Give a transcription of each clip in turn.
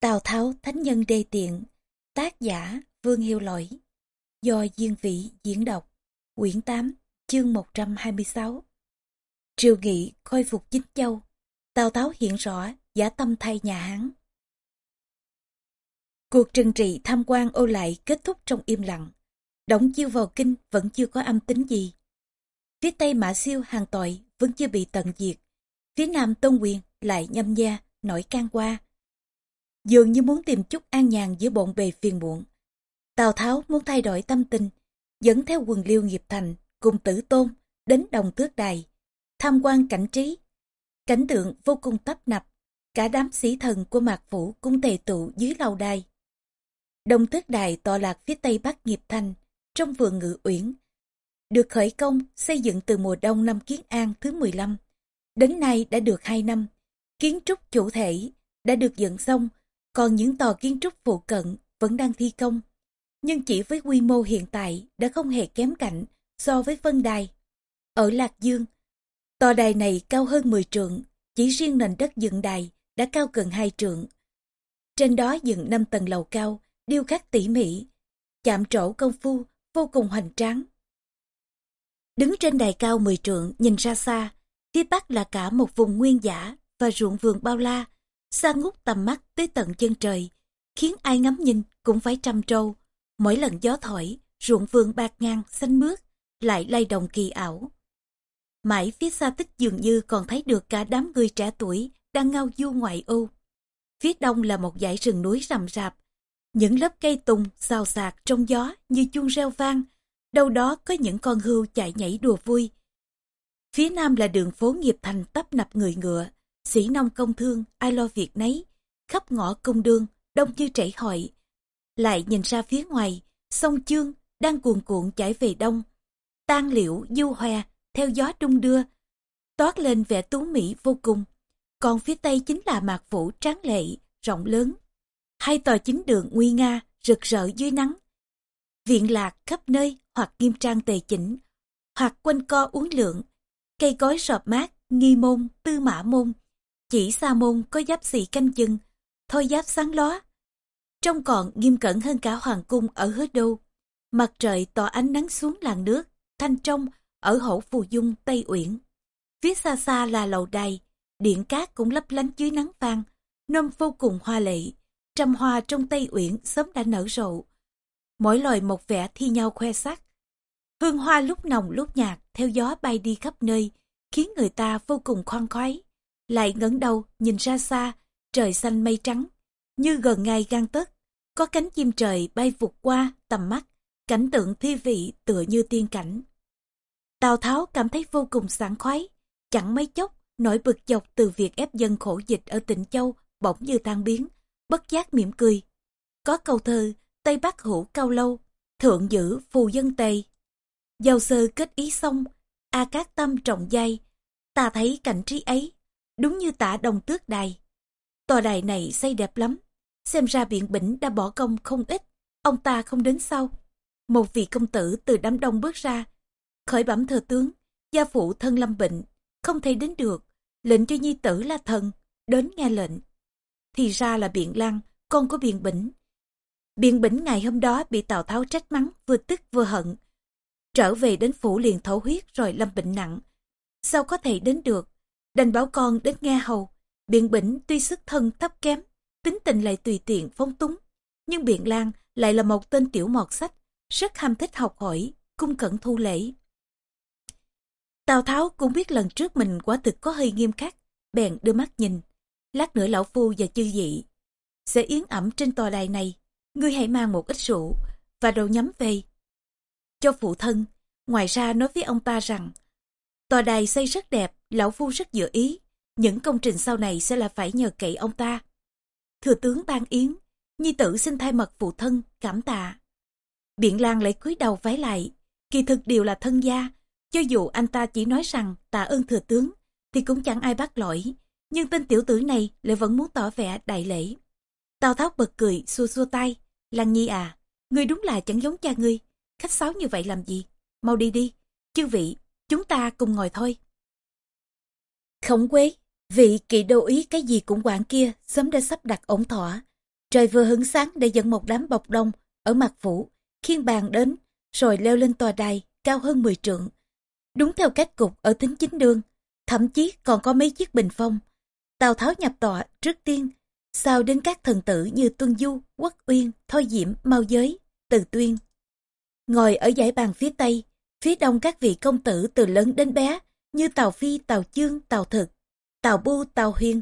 Tào Tháo Thánh Nhân Đê Tiện, Tác giả Vương Hiêu Lỗi, Do Diên Vĩ diễn đọc, Quyển 8 chương 126 Triều Nghị khôi phục chính châu, Tào Tháo hiện rõ giả tâm thay nhà Hán. Cuộc trừng trị tham quan ô lại kết thúc trong im lặng Đổng chiêu vào kinh vẫn chưa có âm tính gì. Phía Tây Mã Siêu hàng tội vẫn chưa bị tận diệt, Phía Nam Tôn Quyền lại nhâm gia nổi can qua dường như muốn tìm chút an nhàn giữa bộn bề phiền muộn. Tào Tháo muốn thay đổi tâm tình, dẫn theo quần liêu nghiệp thành cùng tử tôn đến đồng tước đài, tham quan cảnh trí. Cảnh tượng vô cùng tấp nập, cả đám sĩ thần của mạc phủ cũng tề tụ dưới lầu đài. Đồng tước đài tọa lạc phía tây bắc nghiệp thành, trong vườn ngự uyển, được khởi công xây dựng từ mùa đông năm Kiến An thứ 15. Đến nay đã được 2 năm, kiến trúc chủ thể đã được dựng xong còn những tòa kiến trúc phụ cận vẫn đang thi công. Nhưng chỉ với quy mô hiện tại đã không hề kém cạnh so với phân đài. Ở Lạc Dương, tòa đài này cao hơn 10 trượng, chỉ riêng nền đất dựng đài đã cao gần 2 trượng. Trên đó dựng 5 tầng lầu cao, điêu khắc tỉ mỉ, chạm trổ công phu vô cùng hoành tráng. Đứng trên đài cao 10 trượng nhìn ra xa, phía bắc là cả một vùng nguyên giả và ruộng vườn bao la, xa ngút tầm mắt tới tận chân trời, khiến ai ngắm nhìn cũng phải trăm trâu. Mỗi lần gió thổi, ruộng vườn bạc ngang, xanh mướt, lại lay động kỳ ảo. Mãi phía xa tích dường như còn thấy được cả đám người trẻ tuổi đang ngao du ngoại ô. Phía đông là một dãy rừng núi rậm rạp, những lớp cây tùng xào xạc trong gió như chuông reo vang, đâu đó có những con hươu chạy nhảy đùa vui. Phía nam là đường phố nghiệp thành tấp nập người ngựa, sĩ nông công thương ai lo việc nấy, khắp ngõ công đường, đông như chảy hội. Lại nhìn ra phía ngoài, sông chương đang cuồn cuộn chảy về đông. Tan liễu, du hoe, theo gió trung đưa, toát lên vẻ tú mỹ vô cùng. Còn phía tây chính là mạc phủ tráng lệ, rộng lớn. Hai tòa chính đường nguy nga, rực rỡ dưới nắng. Viện lạc khắp nơi, hoặc nghiêm trang tề chỉnh, hoặc quanh co uốn lượn. Cây cối sọp mát, nghi môn, tư mã môn chỉ Sa môn có giáp xì canh chừng, thôi giáp sáng lóa. Trông còn nghiêm cẩn hơn cả hoàng cung ở hứa đô. Mặt trời tỏ ánh nắng xuống làng nước, thanh trong, ở hổ phù dung Tây Uyển. Phía xa xa là lầu đài, điện cát cũng lấp lánh dưới nắng vàng, nôm vô cùng hoa lệ. Trăm hoa trong Tây Uyển sớm đã nở rộ. Mỗi loài một vẻ thi nhau khoe sắc. Hương hoa lúc nồng lúc nhạt theo gió bay đi khắp nơi, khiến người ta vô cùng khoan khoái lại ngẩng đầu nhìn ra xa, trời xanh mây trắng, như gần ngay gan tấc, có cánh chim trời bay vụt qua tầm mắt, cảnh tượng thi vị tựa như tiên cảnh. Tào Tháo cảm thấy vô cùng sảng khoái, chẳng mấy chốc nỗi bực dọc từ việc ép dân khổ dịch ở tỉnh Châu bỗng như tan biến, bất giác mỉm cười. Có câu thơ, Tây Bắc hữu cao lâu, thượng giữ phù dân Tây. Giàu sơ kết ý xong, A Cát Tâm trọng dây, ta thấy cảnh trí ấy đúng như tả đồng tước đài. Tòa đài này xây đẹp lắm, xem ra biện bỉnh đã bỏ công không ít, ông ta không đến sau. Một vị công tử từ đám đông bước ra, khởi bẩm thừa tướng, gia phụ thân lâm bệnh, không thể đến được, lệnh cho nhi tử là thần, đến nghe lệnh. Thì ra là biện lăng, con của biện bỉnh. Biện bỉnh ngày hôm đó bị Tào Tháo trách mắng, vừa tức vừa hận. Trở về đến phủ liền thổ huyết rồi lâm bệnh nặng. Sao có thể đến được, đành bảo con đến nghe hầu. Biện Bỉnh tuy sức thân thấp kém, tính tình lại tùy tiện phóng túng, nhưng Biện Lan lại là một tên tiểu mọt sách, rất ham thích học hỏi, cung cẩn thu lễ. Tào Tháo cũng biết lần trước mình quả thực có hơi nghiêm khắc, bèn đưa mắt nhìn. Lát nữa lão phu và chư dị sẽ yến ẩm trên tòa đài này. Ngươi hãy mang một ít rượu và đồ nhắm về. Cho phụ thân, ngoài ra nói với ông ta rằng Tòa đài xây rất đẹp, lão phu rất dự ý. Những công trình sau này sẽ là phải nhờ cậy ông ta. Thừa tướng ban yến, nhi tử xin thay mật phụ thân, cảm tạ. Biện Lan lại cúi đầu vái lại, kỳ thực đều là thân gia. Cho dù anh ta chỉ nói rằng tạ ơn thừa tướng, thì cũng chẳng ai bắt lỗi. Nhưng tên tiểu tử này lại vẫn muốn tỏ vẻ đại lễ. Tào Tháo bật cười, xua xua tay. Lan Nhi à, ngươi đúng là chẳng giống cha ngươi. Khách sáo như vậy làm gì? Mau đi đi. Chư vị, chúng ta cùng ngồi thôi. Khổng quế, vị kỵ đô ý cái gì cũng quản kia, sớm đã sắp đặt ổn thỏa. Trời vừa hứng sáng để dẫn một đám bọc đông ở mặt phủ, khiên bàn đến, rồi leo lên tòa đài cao hơn 10 trượng. Đúng theo cách cục ở tính chính đường thậm chí còn có mấy chiếc bình phong. Tào Tháo nhập tọa trước tiên, sau đến các thần tử như Tuân Du, Quốc Uyên, Thôi Diễm, Mao Giới, Từ Tuyên. Ngồi ở giải bàn phía Tây, phía đông các vị công tử từ lớn đến bé như Tào Phi, Tào Chương, Tào Thực, Tào Bu, Tào Huyên,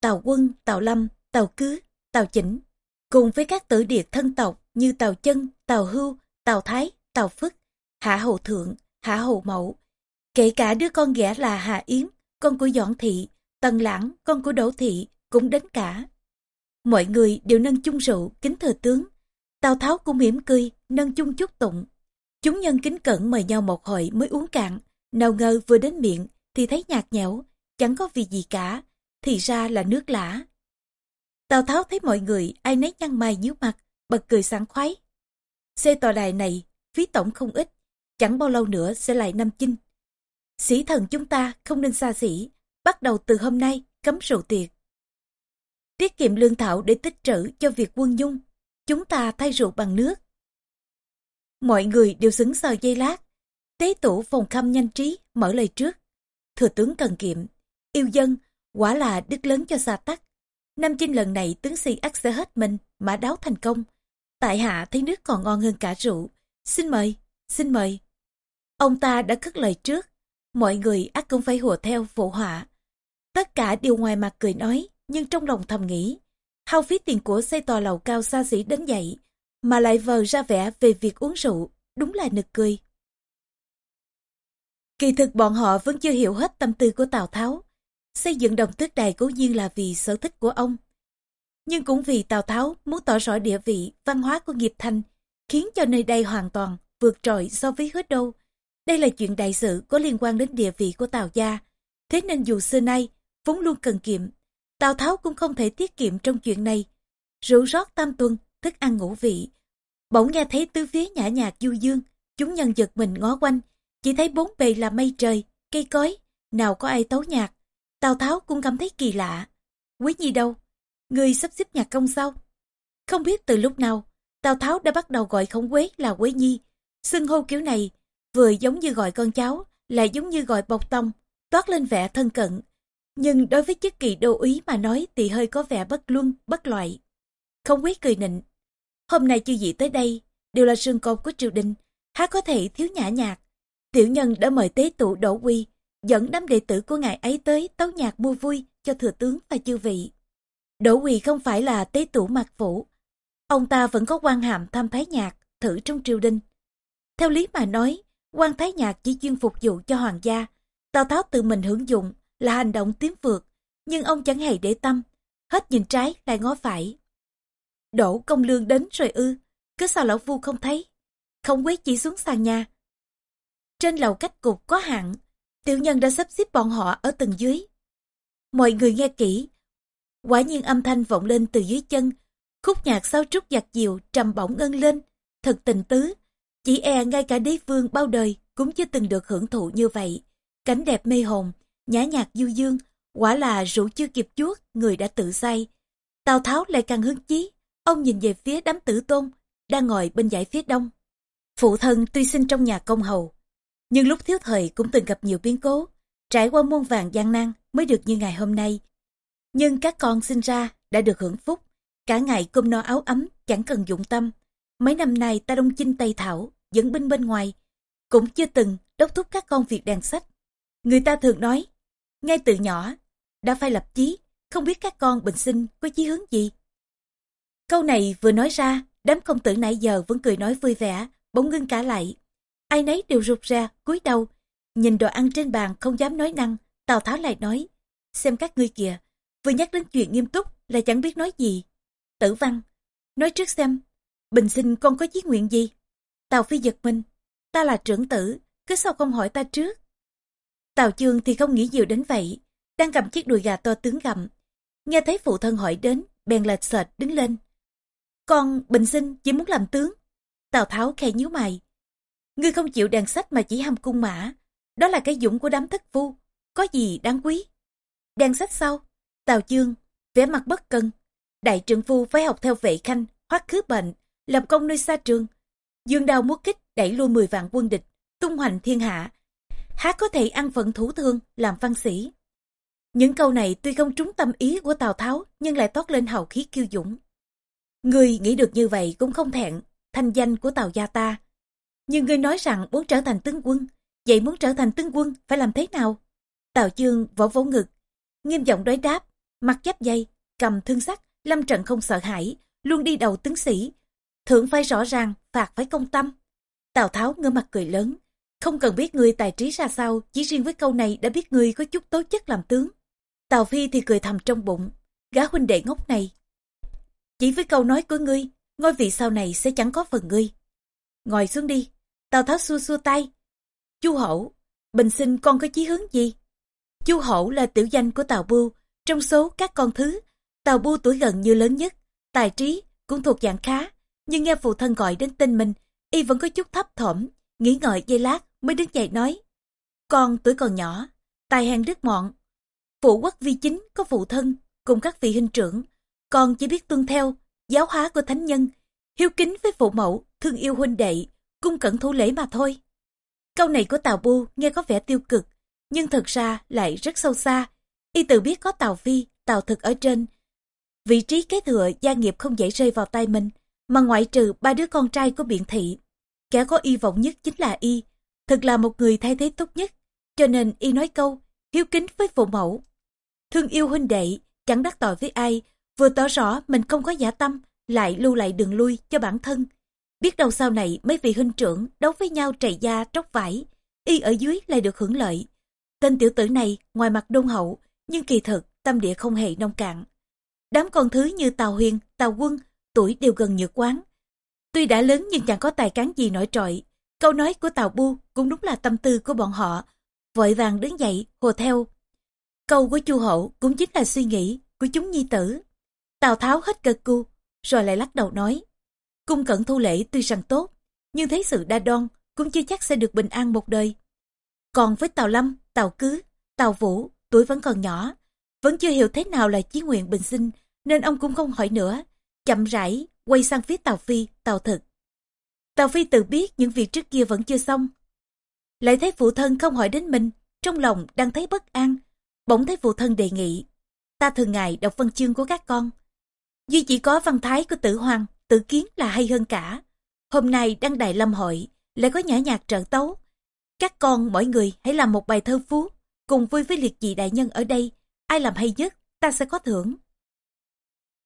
Tào Quân, Tào Lâm, Tào Cứ, Tào Chỉnh, cùng với các tử điệt thân tộc như Tào Chân, Tào Hưu, Tào Thái, Tào Phức, Hạ Hầu Thượng, Hạ Hầu mẫu kể cả đứa con ghẻ là Hạ Yến, con của Doãn Thị, Tần Lãng, con của Đỗ Thị, cũng đến cả. Mọi người đều nâng chung rượu, kính thờ tướng. Tào Tháo cũng mỉm cười, nâng chung chúc tụng. Chúng nhân kính cẩn mời nhau một hồi mới uống cạn, nào ngờ vừa đến miệng thì thấy nhạt nhẽo, chẳng có vì gì cả, thì ra là nước lã. Tào Tháo thấy mọi người ai nấy nhăn mày nhíu mặt, bật cười sảng khoái. Xe tòa đài này, phí tổng không ít, chẳng bao lâu nữa sẽ lại năm chinh. Sĩ thần chúng ta không nên xa xỉ, bắt đầu từ hôm nay cấm rượu tiệc. Tiết kiệm lương thảo để tích trữ cho việc quân dung, chúng ta thay rượu bằng nước. Mọi người đều xứng sờ dây lát, tế tủ phòng khâm nhanh trí mở lời trước. Thừa tướng cần kiệm, yêu dân, quả là đức lớn cho xa tắc. năm chinh lần này tướng sĩ ác sẽ hết mình mà đáo thành công. Tại hạ thấy nước còn ngon hơn cả rượu. Xin mời, xin mời. Ông ta đã cất lời trước, mọi người ác cũng phải hùa theo phụ họa. Tất cả đều ngoài mặt cười nói, nhưng trong lòng thầm nghĩ, hao phí tiền của xây tòa lầu cao xa xỉ đến vậy, mà lại vờ ra vẻ về việc uống rượu, đúng là nực cười. Kỳ thực bọn họ vẫn chưa hiểu hết tâm tư của Tào Tháo. Xây dựng đồng tước đài cố nhiên là vì sở thích của ông. Nhưng cũng vì Tào Tháo muốn tỏ rõ địa vị, văn hóa của nghiệp thành, khiến cho nơi đây hoàn toàn vượt trội so với hứa đâu. Đây là chuyện đại sự có liên quan đến địa vị của Tào gia. Thế nên dù xưa nay, vốn luôn cần kiệm, Tào Tháo cũng không thể tiết kiệm trong chuyện này. Rượu rót tam tuần, thức ăn ngũ vị. Bỗng nghe thấy tứ phía nhã nhạc du dương, chúng nhân giật mình ngó quanh, chỉ thấy bốn bề là mây trời, cây cối, nào có ai tấu nhạc. Tào Tháo cũng cảm thấy kỳ lạ. Quý nhi đâu? Người sắp xếp nhạc công sao? Không biết từ lúc nào, Tào Tháo đã bắt đầu gọi khổng quế là quế nhi. Xưng hô kiểu này, vừa giống như gọi con cháu, lại giống như gọi bọc tông, toát lên vẻ thân cận. Nhưng đối với chức kỳ đô úy mà nói thì hơi có vẻ bất luân, bất loại. Không quý cười nịnh. Hôm nay chư vị tới đây, đều là sương côn của triều đình, há có thể thiếu nhã nhạc. Tiểu nhân đã mời tế tụ đổ quy, dẫn đám đệ tử của ngài ấy tới tấu nhạc mua vui cho thừa tướng và chư vị. Đỗ quy không phải là tế tụ mạc phủ. Ông ta vẫn có quan hàm tham thái nhạc, thử trong triều đình. Theo lý mà nói, quan thái nhạc chỉ chuyên phục vụ cho hoàng gia. Tào Tháo tự mình hưởng dụng là hành động tiến vượt, nhưng ông chẳng hề để tâm, hết nhìn trái lại ngó phải đổ công lương đến rồi ư, cứ sao lão phu không thấy. Không quý chỉ xuống sàn nhà. Trên lầu cách cục có hạn, tiểu nhân đã sắp xếp bọn họ ở tầng dưới. Mọi người nghe kỹ, quả nhiên âm thanh vọng lên từ dưới chân, khúc nhạc sao trúc giặc diều trầm bổng ngân lên, thật tình tứ, chỉ e ngay cả đế vương bao đời cũng chưa từng được hưởng thụ như vậy. Cảnh đẹp mê hồn, nhã nhạc du dương, quả là rượu chưa kịp chuốt, người đã tự say. Tào Tháo lại càng hứng chí, ông nhìn về phía đám tử tôn, đang ngồi bên dãy phía đông. Phụ thân tuy sinh trong nhà công hầu, nhưng lúc thiếu thời cũng từng gặp nhiều biến cố, trải qua muôn vàng gian nan mới được như ngày hôm nay. Nhưng các con sinh ra đã được hưởng phúc, cả ngày cơm no áo ấm, chẳng cần dụng tâm. Mấy năm nay ta đông chinh Tây Thảo, dẫn binh bên ngoài, cũng chưa từng đốc thúc các con việc đàn sách. Người ta thường nói, ngay từ nhỏ, đã phải lập chí, không biết các con bình sinh có chí hướng gì. Câu này vừa nói ra, đám công tử nãy giờ vẫn cười nói vui vẻ, bỗng ngưng cả lại. Ai nấy đều rụt ra, cúi đầu, nhìn đồ ăn trên bàn không dám nói năng, Tào Tháo lại nói, xem các ngươi kìa, vừa nhắc đến chuyện nghiêm túc là chẳng biết nói gì. Tử văn, nói trước xem, bình sinh con có chí nguyện gì? Tào Phi giật mình, ta là trưởng tử, cứ sao không hỏi ta trước? Tào Chương thì không nghĩ nhiều đến vậy, đang cầm chiếc đùi gà to tướng gặm. Nghe thấy phụ thân hỏi đến, bèn lệch sệt đứng lên. Con bình sinh chỉ muốn làm tướng. Tào Tháo khe nhíu mày. Ngươi không chịu đàn sách mà chỉ ham cung mã. Đó là cái dũng của đám thất phu. Có gì đáng quý? Đàn sách sau. Tào Chương, vẻ mặt bất cân. đại trưởng phu phải học theo vệ khanh, hoắc khứ bệnh, lập công nơi xa trường. Dương đao múa kích đẩy lui 10 vạn quân địch, tung hoành thiên hạ. Há có thể ăn phận thủ thương, làm văn sĩ. Những câu này tuy không trúng tâm ý của Tào Tháo nhưng lại toát lên hào khí kiêu dũng. Người nghĩ được như vậy cũng không thẹn, thanh danh của Tào gia ta. Nhưng người nói rằng muốn trở thành tướng quân, vậy muốn trở thành tướng quân phải làm thế nào? Tào chương vỗ vỗ ngực, nghiêm giọng đối đáp, mặt giáp dây, cầm thương sắc lâm trận không sợ hãi, luôn đi đầu tướng sĩ. Thưởng phải rõ ràng, phạt phải công tâm. Tào Tháo ngơ mặt cười lớn, không cần biết người tài trí ra sao, chỉ riêng với câu này đã biết người có chút tố chất làm tướng. Tào Phi thì cười thầm trong bụng, gã huynh đệ ngốc này. Chỉ với câu nói của ngươi, ngôi vị sau này sẽ chẳng có phần ngươi. Ngồi xuống đi, Tào Tháo xua xua tay. Chu hậu bình sinh con có chí hướng gì? Chu hậu là tiểu danh của Tào Bưu, trong số các con thứ, Tào Bưu tuổi gần như lớn nhất, tài trí cũng thuộc dạng khá, nhưng nghe phụ thân gọi đến tên mình, y vẫn có chút thấp thỏm, nghĩ ngợi giây lát mới đứng dậy nói. Con tuổi còn nhỏ, tài hèn đức mọn, phụ quốc vi chính có phụ thân cùng các vị huynh trưởng, con chỉ biết tuân theo giáo hóa của thánh nhân, hiếu kính với phụ mẫu, thương yêu huynh đệ, cung cẩn thủ lễ mà thôi. Câu này của Tào Bu nghe có vẻ tiêu cực, nhưng thật ra lại rất sâu xa. Y tự biết có Tào Phi, Tào Thực ở trên. Vị trí kế thừa gia nghiệp không dễ rơi vào tay mình, mà ngoại trừ ba đứa con trai của biện thị. Kẻ có y vọng nhất chính là y, thực là một người thay thế tốt nhất, cho nên y nói câu, hiếu kính với phụ mẫu. Thương yêu huynh đệ, chẳng đắc tội với ai, vừa tỏ rõ mình không có giả tâm, lại lưu lại đường lui cho bản thân. Biết đâu sau này mấy vị huynh trưởng đấu với nhau trầy da tróc vải, y ở dưới lại được hưởng lợi. Tên tiểu tử này ngoài mặt đôn hậu, nhưng kỳ thực tâm địa không hề nông cạn. Đám con thứ như Tào Huyền, Tào Quân, tuổi đều gần nhược quán. Tuy đã lớn nhưng chẳng có tài cán gì nổi trội. Câu nói của Tào Bu cũng đúng là tâm tư của bọn họ. Vội vàng đứng dậy, hồ theo. Câu của Chu Hậu cũng chính là suy nghĩ của chúng nhi tử. Tào Tháo hết cơ cu, rồi lại lắc đầu nói. Cung cận thu lễ tuy rằng tốt, nhưng thấy sự đa đoan cũng chưa chắc sẽ được bình an một đời. Còn với Tào Lâm, Tào Cứ, Tào Vũ, tuổi vẫn còn nhỏ, vẫn chưa hiểu thế nào là chí nguyện bình sinh, nên ông cũng không hỏi nữa, chậm rãi quay sang phía Tào Phi, Tào Thực. Tào Phi tự biết những việc trước kia vẫn chưa xong. Lại thấy phụ thân không hỏi đến mình, trong lòng đang thấy bất an, bỗng thấy phụ thân đề nghị. Ta thường ngày đọc văn chương của các con. Duy chỉ có văn thái của tử hoàng, tử kiến là hay hơn cả. Hôm nay đăng đại lâm hội, lại có nhã nhạc trợ tấu. Các con mỗi người hãy làm một bài thơ phú, cùng vui với liệt dị đại nhân ở đây. Ai làm hay nhất, ta sẽ có thưởng.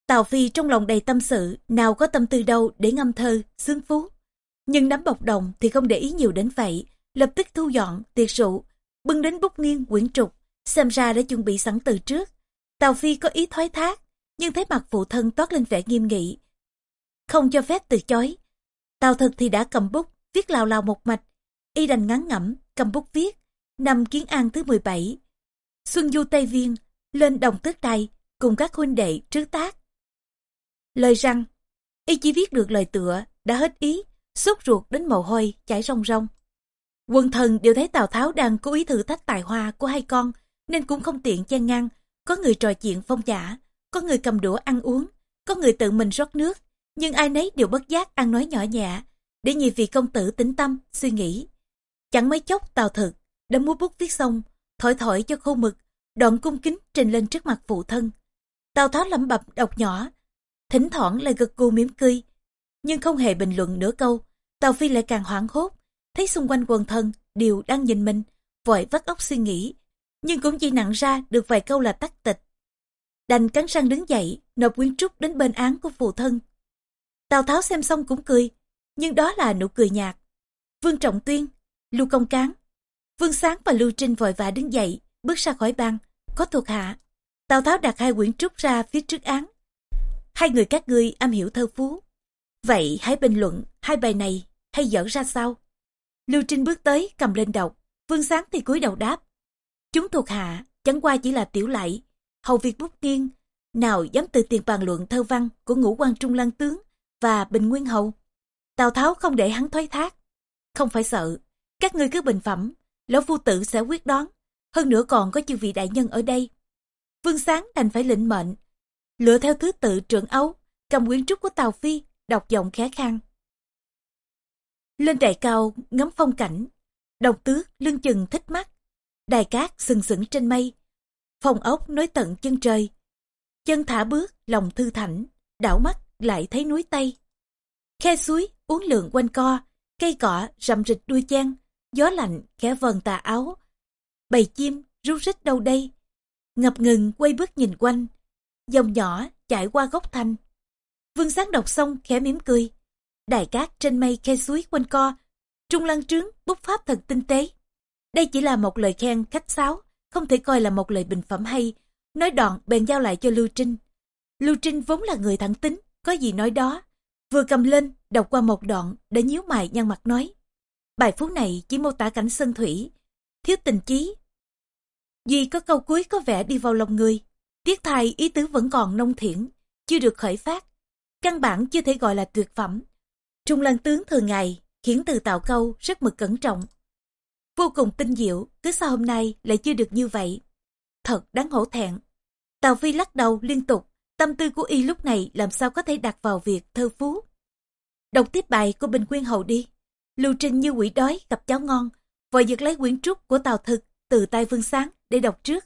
Tào Phi trong lòng đầy tâm sự, nào có tâm tư đâu để ngâm thơ, sướng phú. Nhưng đám bọc đồng thì không để ý nhiều đến vậy, lập tức thu dọn, tiệc rượu, bưng đến bút nghiêng quyển trục, xem ra đã chuẩn bị sẵn từ trước. Tào Phi có ý thoái thác, nhưng thấy mặt phụ thân toát lên vẻ nghiêm nghị. Không cho phép từ chối. Tào thực thì đã cầm bút, viết lào lào một mạch. Y đành ngắn ngẩm, cầm bút viết. Năm Kiến An thứ 17. Xuân Du Tây Viên, lên đồng tước đài, cùng các huynh đệ trước tác. Lời rằng, y chỉ viết được lời tựa, đã hết ý, sốt ruột đến mồ hôi, chảy rong rong. Quân thần đều thấy Tào Tháo đang cố ý thử thách tài hoa của hai con, nên cũng không tiện chen ngang. Có người trò chuyện phong giả, có người cầm đũa ăn uống, có người tự mình rót nước, nhưng ai nấy đều bất giác ăn nói nhỏ nhẹ, để nhị vị công tử tĩnh tâm, suy nghĩ. Chẳng mấy chốc Tào Thực đã mua bút viết xong, thổi thổi cho khô mực, đoạn cung kính trình lên trước mặt phụ thân. Tào Tháo lẩm bẩm đọc nhỏ, thỉnh thoảng lại gật gù mỉm cười, nhưng không hề bình luận nửa câu. Tào Phi lại càng hoảng hốt, thấy xung quanh quần thân đều đang nhìn mình, vội vắt óc suy nghĩ, nhưng cũng chỉ nặng ra được vài câu là tắt tịch. Đành cắn răng đứng dậy, nộp quyến trúc đến bên án của phụ thân. Tào Tháo xem xong cũng cười, nhưng đó là nụ cười nhạt. Vương Trọng Tuyên, Lưu Công Cán, Vương Sáng và Lưu Trinh vội vã đứng dậy, bước ra khỏi băng, có thuộc hạ. Tào Tháo đặt hai quyển trúc ra phía trước án. Hai người các ngươi am hiểu thơ phú. Vậy hãy bình luận hai bài này hay dở ra sao? Lưu Trinh bước tới cầm lên đọc, Vương Sáng thì cúi đầu đáp. Chúng thuộc hạ, chẳng qua chỉ là tiểu lại hầu Việt bút kiên, nào dám từ tiền bàn luận thơ văn của ngũ quan trung lăng tướng và bình nguyên hầu. Tào Tháo không để hắn thoái thác. Không phải sợ, các ngươi cứ bình phẩm, lão phu tử sẽ quyết đoán. Hơn nữa còn có chư vị đại nhân ở đây. Vương Sáng đành phải lĩnh mệnh. lựa theo thứ tự trưởng ấu, cầm quyển trúc của Tào Phi, đọc giọng khẽ khang. Lên đài cao, ngắm phong cảnh, độc tước lưng chừng thích mắt, đài cát sừng sững trên mây, phòng ốc nối tận chân trời. Chân thả bước, lòng thư thảnh, đảo mắt lại thấy núi Tây. Khe suối, uốn lượn quanh co, cây cỏ rậm rịch đuôi chen, gió lạnh khẽ vần tà áo. Bầy chim rú rít đâu đây, ngập ngừng quay bước nhìn quanh, dòng nhỏ chảy qua gốc thanh. Vương sáng đọc xong khẽ mỉm cười, đài cát trên mây khe suối quanh co, trung lăng trướng bút pháp thật tinh tế. Đây chỉ là một lời khen khách sáo, không thể coi là một lời bình phẩm hay. Nói đoạn bèn giao lại cho Lưu Trinh. Lưu Trinh vốn là người thẳng tính, có gì nói đó. Vừa cầm lên, đọc qua một đoạn, đã nhíu mày nhăn mặt nói. Bài phú này chỉ mô tả cảnh sân thủy, thiếu tình chí. Duy có câu cuối có vẻ đi vào lòng người. Tiếc thay ý tứ vẫn còn nông thiển, chưa được khởi phát. Căn bản chưa thể gọi là tuyệt phẩm. Trung lăng tướng thường ngày, khiến từ tạo câu rất mực cẩn trọng. Vô cùng tinh diệu, cứ sao hôm nay lại chưa được như vậy. Thật đáng hổ thẹn. Tào Phi lắc đầu liên tục, tâm tư của y lúc này làm sao có thể đặt vào việc thơ phú. Đọc tiếp bài của Bình Quyên Hầu đi. Lưu Trinh như quỷ đói gặp cháo ngon, vội giật lấy quyển trúc của Tào Thực từ tay Vương Sáng để đọc trước.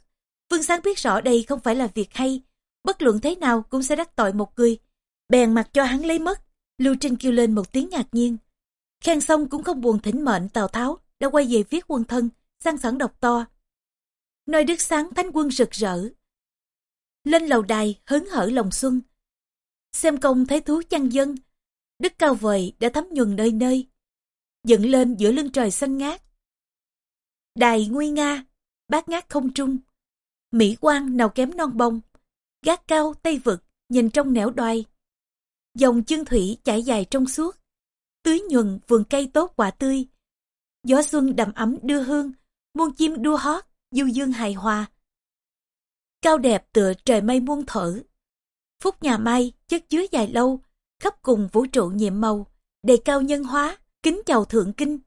Vương Sáng biết rõ đây không phải là việc hay, bất luận thế nào cũng sẽ đắc tội một người. Bèn mặc cho hắn lấy mất, Lưu Trinh kêu lên một tiếng ngạc nhiên. Khen xong cũng không buồn thỉnh mệnh Tào Tháo, đã quay về viết quân thân, sang sẵn độc to. Nơi đức sáng thánh quân rực rỡ. Lên lầu đài hớn hở lòng xuân. Xem công thấy thú chăn dân, đức cao vời đã thấm nhuần nơi nơi. Dựng lên giữa lưng trời xanh ngát. Đài nguy nga, bát ngát không trung. Mỹ quan nào kém non bông, gác cao tây vực, nhìn trong nẻo đoài, Dòng chân thủy chảy dài trong suốt, tưới nhuần vườn cây tốt quả tươi, Gió xuân đầm ấm đưa hương, muôn chim đua hót, du dương hài hòa. Cao đẹp tựa trời mây muôn thở. Phúc nhà mai, chất chứa dài lâu, khắp cùng vũ trụ nhiệm màu, đề cao nhân hóa, kính chào thượng kinh.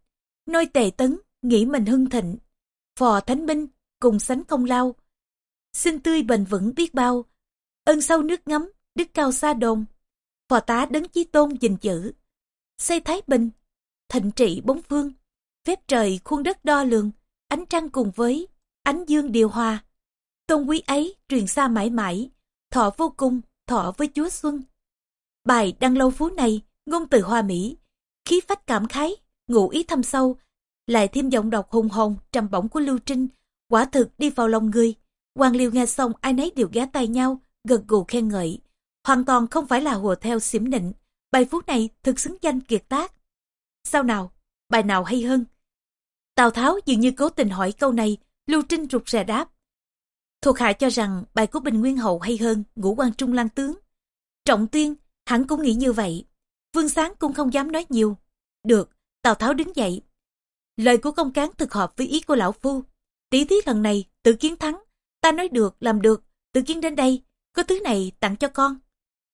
Nôi tề tấn, nghĩ mình hưng thịnh. Phò thánh binh, cùng sánh công lao. Xin tươi bền vững biết bao, ơn sâu nước ngấm đức cao xa đồn. Phò tá đấng chí tôn gìn chữ, xây thái bình, thịnh trị bốn phương phép trời khuôn đất đo lường, ánh trăng cùng với ánh dương điều hòa. Tôn quý ấy truyền xa mãi mãi, thọ vô cùng, thọ với Chúa Xuân. Bài đăng lâu phú này, ngôn từ hoa mỹ, khí phách cảm khái, ngụ ý thâm sâu, lại thêm giọng đọc hùng hồn trầm bổng của Lưu Trinh, quả thực đi vào lòng người. Hoàng Liêu nghe xong ai nấy đều ghé tay nhau, gật gù khen ngợi. Hoàn toàn không phải là hùa theo xỉm nịnh, bài phú này thực xứng danh kiệt tác. Sao nào, bài nào hay hơn? Tào Tháo dường như cố tình hỏi câu này, Lưu Trinh rụt rè đáp. Thuộc hạ cho rằng bài của Bình Nguyên Hậu hay hơn ngũ quan trung lang tướng. Trọng tuyên, hẳn cũng nghĩ như vậy. Vương Sáng cũng không dám nói nhiều. Được, Tào Tháo đứng dậy. Lời của công cán thực hợp với ý của lão phu. Tỷ thí lần này, tự kiến thắng. Ta nói được, làm được, tự kiến đến đây, có thứ này tặng cho con.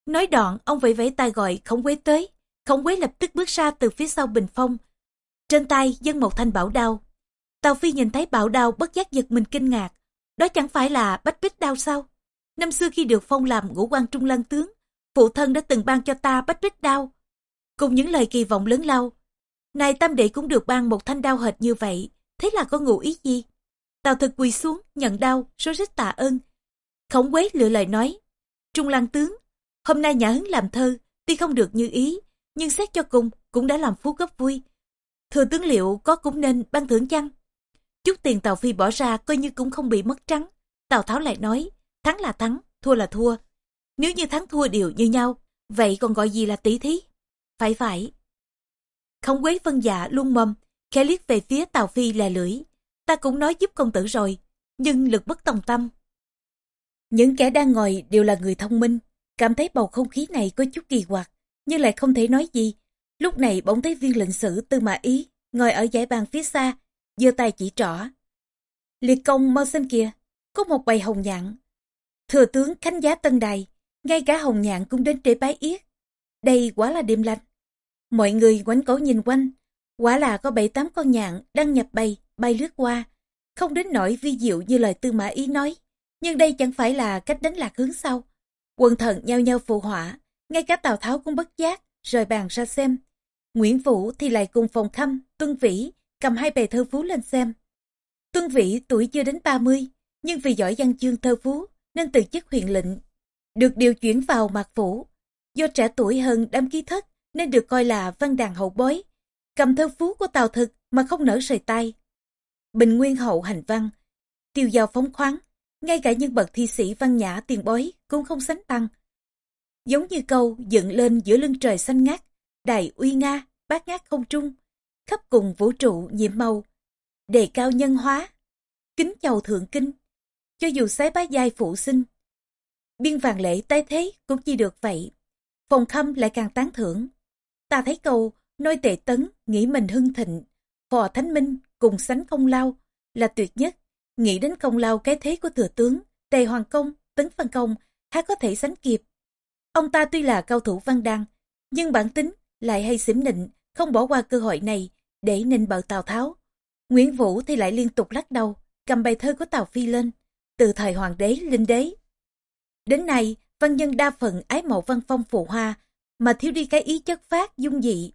Nói đoạn, ông vẫy vẫy tay gọi khổng quế tới. Khổng quế lập tức bước ra từ phía sau bình phong, trên tay dâng một thanh bảo đao. Tào Phi nhìn thấy bảo đao bất giác giật mình kinh ngạc. Đó chẳng phải là bách bích đao sao? Năm xưa khi được phong làm ngũ quan trung lân tướng, phụ thân đã từng ban cho ta bách bích đao. Cùng những lời kỳ vọng lớn lao, này tam đệ cũng được ban một thanh đao hệt như vậy, thế là có ngụ ý gì? Tào thực quỳ xuống, nhận đao, số rất tạ ơn. Khổng quế lựa lời nói, Trung Lăng tướng, hôm nay nhà hứng làm thơ, tuy không được như ý, nhưng xét cho cùng cũng đã làm phú cấp vui, Thừa tướng liệu có cũng nên ban thưởng chăng? Chút tiền Tàu Phi bỏ ra coi như cũng không bị mất trắng. Tào Tháo lại nói, thắng là thắng, thua là thua. Nếu như thắng thua đều như nhau, vậy còn gọi gì là tỷ thí? Phải phải. Không quế phân dạ luôn mâm, khẽ liếc về phía Tào Phi là lưỡi. Ta cũng nói giúp công tử rồi, nhưng lực bất tòng tâm. Những kẻ đang ngồi đều là người thông minh, cảm thấy bầu không khí này có chút kỳ quặc, nhưng lại không thể nói gì, Lúc này bỗng thấy viên lệnh sử tư mã ý, ngồi ở giải bàn phía xa, giơ tay chỉ trỏ. Liệt công mau xem kìa, có một bầy hồng nhạn. Thừa tướng khánh giá tân đài, ngay cả hồng nhạn cũng đến để bái yết. Đây quả là đêm lạnh. Mọi người quánh cổ nhìn quanh, quả là có bảy tám con nhạn đang nhập bầy, bay lướt qua. Không đến nỗi vi diệu như lời tư mã ý nói, nhưng đây chẳng phải là cách đánh lạc hướng sau. Quần thần nhau nhau phụ họa, ngay cả Tào Tháo cũng bất giác, rời bàn ra xem. Nguyễn Vũ thì lại cùng phòng khâm, Tuân Vĩ, cầm hai bề thơ phú lên xem. Tuân Vĩ tuổi chưa đến 30, nhưng vì giỏi văn chương thơ phú, nên từ chức huyện lệnh. Được điều chuyển vào mạc phủ. Do trẻ tuổi hơn đám ký thất, nên được coi là văn đàn hậu bối. Cầm thơ phú của Tào Thực mà không nở sợi tay. Bình Nguyên hậu hành văn, tiêu giao phóng khoáng, ngay cả nhân bậc thi sĩ văn nhã tiền bối cũng không sánh tăng. Giống như câu dựng lên giữa lưng trời xanh ngát, đài uy nga, bát ngát không trung, khắp cùng vũ trụ nhiệm màu, đề cao nhân hóa, kính chầu thượng kinh, cho dù sái bá giai phụ sinh. Biên vàng lễ tái thế cũng chỉ được vậy, phòng khâm lại càng tán thưởng. Ta thấy câu, nói tệ tấn, nghĩ mình hưng thịnh, phò thánh minh cùng sánh công lao là tuyệt nhất. Nghĩ đến công lao cái thế của thừa tướng, tề hoàng công, tấn văn công, há có thể sánh kịp. Ông ta tuy là cao thủ văn đăng, nhưng bản tính lại hay xỉm nịnh, không bỏ qua cơ hội này để nịnh bợ Tào Tháo. Nguyễn Vũ thì lại liên tục lắc đầu, cầm bài thơ của Tào Phi lên, từ thời hoàng đế, linh đế. Đến nay, văn nhân đa phần ái mộ văn phong phù hoa, mà thiếu đi cái ý chất phát, dung dị.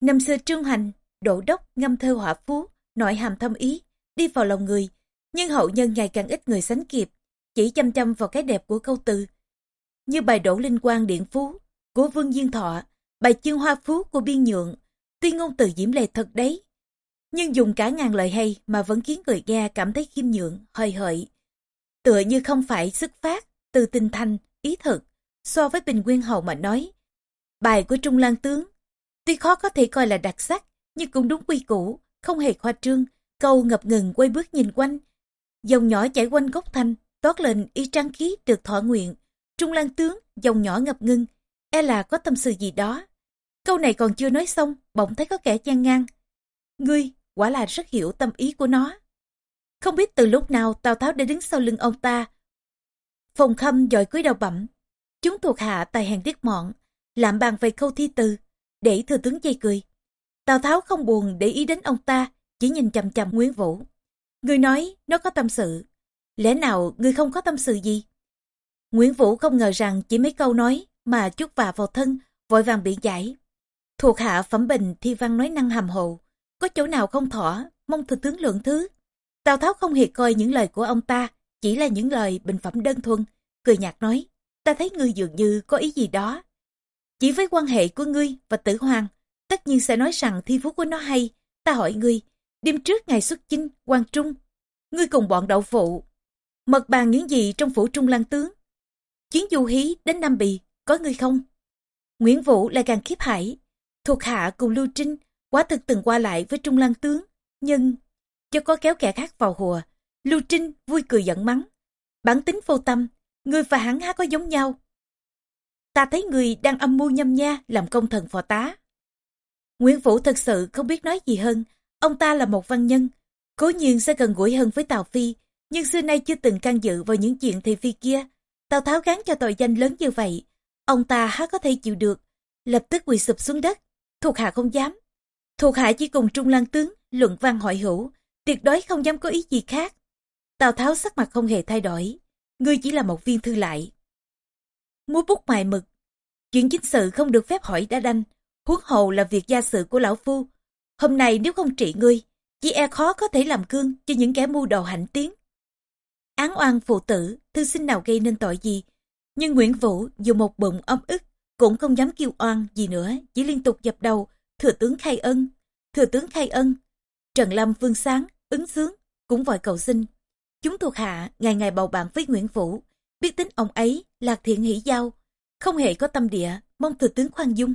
Năm xưa trương hành, đỗ đốc, ngâm thơ họa phú, nội hàm thâm ý, đi vào lòng người, nhưng hậu nhân ngày càng ít người sánh kịp, chỉ chăm chăm vào cái đẹp của câu từ. Như bài Đỗ Linh Quang Điện Phú của Vương Diên Thọ, bài Chương Hoa Phú của Biên Nhượng, tuy ngôn từ diễm lệ thật đấy, nhưng dùng cả ngàn lời hay mà vẫn khiến người nghe cảm thấy khiêm nhượng, hời hợi. Tựa như không phải xuất phát từ tinh thanh, ý thực, so với Bình Nguyên Hầu mà nói. Bài của Trung Lan Tướng, tuy khó có thể coi là đặc sắc, nhưng cũng đúng quy củ, không hề khoa trương, câu ngập ngừng quay bước nhìn quanh. Dòng nhỏ chảy quanh gốc thanh, toát lên y trang khí được thọ nguyện. Trung Lan Tướng, dòng nhỏ ngập ngừng e là có tâm sự gì đó. Câu này còn chưa nói xong, bỗng thấy có kẻ chen ngang. Ngươi, quả là rất hiểu tâm ý của nó. Không biết từ lúc nào Tào Tháo đã đứng sau lưng ông ta. Phòng khâm dội cúi đầu bẩm. Chúng thuộc hạ tài hèn điếc mọn, làm bàn về câu thi từ, để thừa tướng chê cười. Tào Tháo không buồn để ý đến ông ta, chỉ nhìn chầm chầm Nguyễn Vũ. Ngươi nói nó có tâm sự. Lẽ nào ngươi không có tâm sự gì? Nguyễn Vũ không ngờ rằng chỉ mấy câu nói mà chút vạ vào thân, vội vàng bị giải. Thuộc hạ phẩm bình thi văn nói năng hàm hồ, có chỗ nào không thỏa, mong thừa tướng lượng thứ. Tào Tháo không hề coi những lời của ông ta, chỉ là những lời bình phẩm đơn thuần, cười nhạt nói, ta thấy ngươi dường như có ý gì đó. Chỉ với quan hệ của ngươi và tử hoàng, tất nhiên sẽ nói rằng thi phú của nó hay. Ta hỏi ngươi, đêm trước ngày xuất chinh, quan trung, ngươi cùng bọn đậu phụ, mật bàn những gì trong phủ trung lan tướng. Chuyến du hí đến Nam Bì, có ngươi không? Nguyễn Vũ lại càng khiếp hải. Thuộc hạ cùng Lưu Trinh quá thực từng qua lại với Trung Lan Tướng, nhưng cho có kéo kẻ khác vào hùa. Lưu Trinh vui cười giận mắng. Bản tính vô tâm, người và hắn há có giống nhau. Ta thấy người đang âm mưu nhâm nha làm công thần phò tá. Nguyễn Vũ thật sự không biết nói gì hơn. Ông ta là một văn nhân, cố nhiên sẽ gần gũi hơn với Tào Phi, nhưng xưa nay chưa từng can dự vào những chuyện thị phi kia. Tào Tháo gán cho tội danh lớn như vậy, ông ta há có thể chịu được, lập tức quỳ sụp xuống đất, thuộc hạ không dám. Thuộc hạ chỉ cùng Trung Lan Tướng, luận văn hội hữu, tuyệt đối không dám có ý gì khác. Tào Tháo sắc mặt không hề thay đổi, ngươi chỉ là một viên thư lại. Múa bút mài mực, chuyện chính sự không được phép hỏi đã đanh, huống hồ là việc gia sự của lão phu. Hôm nay nếu không trị ngươi, chỉ e khó có thể làm cương cho những kẻ mưu đồ hạnh tiến. Án oan phụ tử, thư sinh nào gây nên tội gì, nhưng Nguyễn Vũ dù một bụng ấm ức cũng không dám kêu oan gì nữa, chỉ liên tục dập đầu, thừa tướng khai ân, thừa tướng khai ân. Trần Lâm Vương Sáng, ứng sướng, cũng vội cầu xin. Chúng thuộc hạ ngày ngày bầu bạn với Nguyễn Vũ, biết tính ông ấy lạc thiện hỷ giao, không hề có tâm địa, mong thừa tướng khoan dung.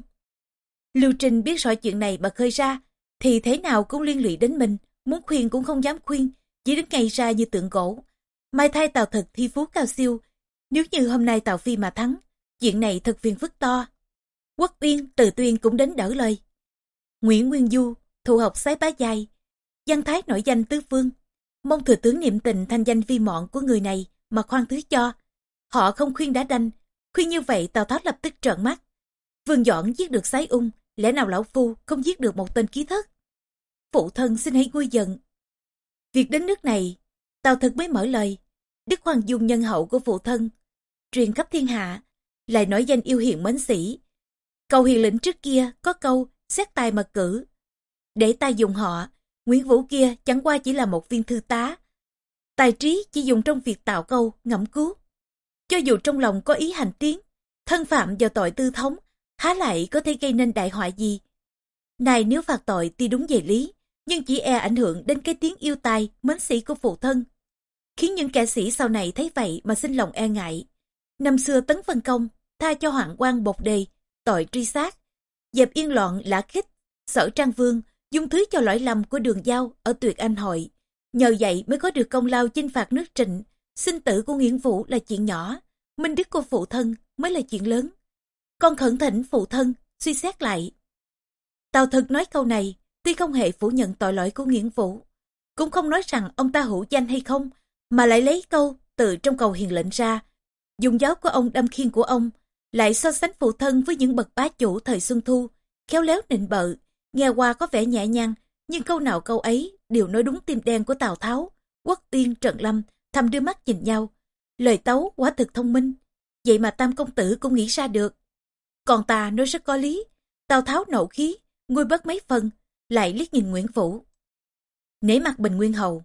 Lưu Trình biết rõ chuyện này mà khơi ra, thì thế nào cũng liên lụy đến mình, muốn khuyên cũng không dám khuyên, chỉ đứng ngay ra như tượng gỗ. Mai thay Tào Thực thi phú cao siêu, nếu như hôm nay Tào Phi mà thắng, chuyện này thật phiền phức to. Quốc Uyên, Từ Tuyên cũng đến đỡ lời. Nguyễn Nguyên Du, thụ học sái bá dài, văn thái nổi danh tứ phương. Mong thừa tướng niệm tình thanh danh vi mọn của người này mà khoan thứ cho. Họ không khuyên đã đanh, khuyên như vậy Tào Tháo lập tức trợn mắt. Vương Dõn giết được sái ung, lẽ nào lão phu không giết được một tên ký thất? Phụ thân xin hãy nguôi giận. Việc đến nước này, Tào thực mới mở lời. Đức Hoàng Dung nhân hậu của phụ thân, truyền khắp thiên hạ lại nói danh yêu hiền mến sĩ. Cầu hiền lĩnh trước kia có câu xét tài mà cử. Để ta dùng họ, Nguyễn Vũ kia chẳng qua chỉ là một viên thư tá. Tài trí chỉ dùng trong việc tạo câu, ngẫm cứu. Cho dù trong lòng có ý hành tiến, thân phạm vào tội tư thống, há lại có thể gây nên đại họa gì. Này nếu phạt tội thì đúng về lý, nhưng chỉ e ảnh hưởng đến cái tiếng yêu tài, mến sĩ của phụ thân. Khiến những kẻ sĩ sau này thấy vậy mà sinh lòng e ngại. Năm xưa Tấn Phân Công, tha cho hoạn quan bột đề, tội truy sát, dẹp yên loạn lã khích, sở trang vương, dung thứ cho lỗi lầm của đường giao ở tuyệt anh hội. Nhờ vậy mới có được công lao chinh phạt nước trịnh, sinh tử của Nguyễn Vũ là chuyện nhỏ, minh đức của phụ thân mới là chuyện lớn. Con khẩn thỉnh phụ thân, suy xét lại. Tào thực nói câu này, tuy không hề phủ nhận tội lỗi của Nguyễn Vũ, cũng không nói rằng ông ta hữu danh hay không, mà lại lấy câu từ trong cầu hiền lệnh ra. Dùng giáo của ông đâm khiên của ông, lại so sánh phụ thân với những bậc bá chủ thời Xuân Thu, khéo léo nịnh bợ, nghe qua có vẻ nhẹ nhàng, nhưng câu nào câu ấy đều nói đúng tim đen của Tào Tháo, Quốc Tiên, Trần Lâm, thầm đưa mắt nhìn nhau. Lời tấu quá thực thông minh, vậy mà Tam Công Tử cũng nghĩ ra được. Còn ta nói rất có lý, Tào Tháo nậu khí, nguôi bớt mấy phần, lại liếc nhìn Nguyễn Phủ. Nể mặt Bình Nguyên Hầu,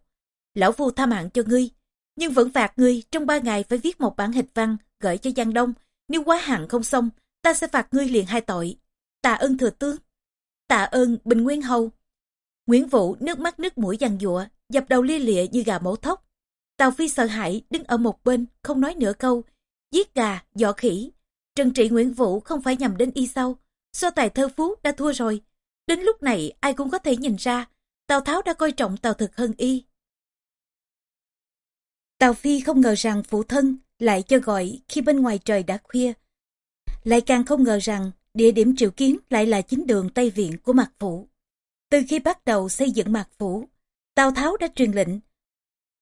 lão phu tha mạng cho ngươi, nhưng vẫn phạt ngươi trong ba ngày phải viết một bản hịch văn gửi cho Giang Đông. Nếu quá hạn không xong, ta sẽ phạt ngươi liền hai tội. Tạ ơn thừa tướng. Tạ ơn Bình Nguyên Hầu. Nguyễn Vũ nước mắt nước mũi giằng giụa, dập đầu lia lịa như gà mổ thóc. Tào Phi sợ hãi đứng ở một bên, không nói nửa câu. Giết gà, dọ khỉ. Trần trị Nguyễn Vũ không phải nhằm đến y sau. So tài thơ phú đã thua rồi. Đến lúc này ai cũng có thể nhìn ra, Tào Tháo đã coi trọng Tào Thực hơn y. Tào Phi không ngờ rằng phụ thân lại cho gọi khi bên ngoài trời đã khuya. Lại càng không ngờ rằng địa điểm triệu kiến lại là chính đường Tây Viện của Mạc Phủ. Từ khi bắt đầu xây dựng Mạc Phủ, Tào Tháo đã truyền lệnh.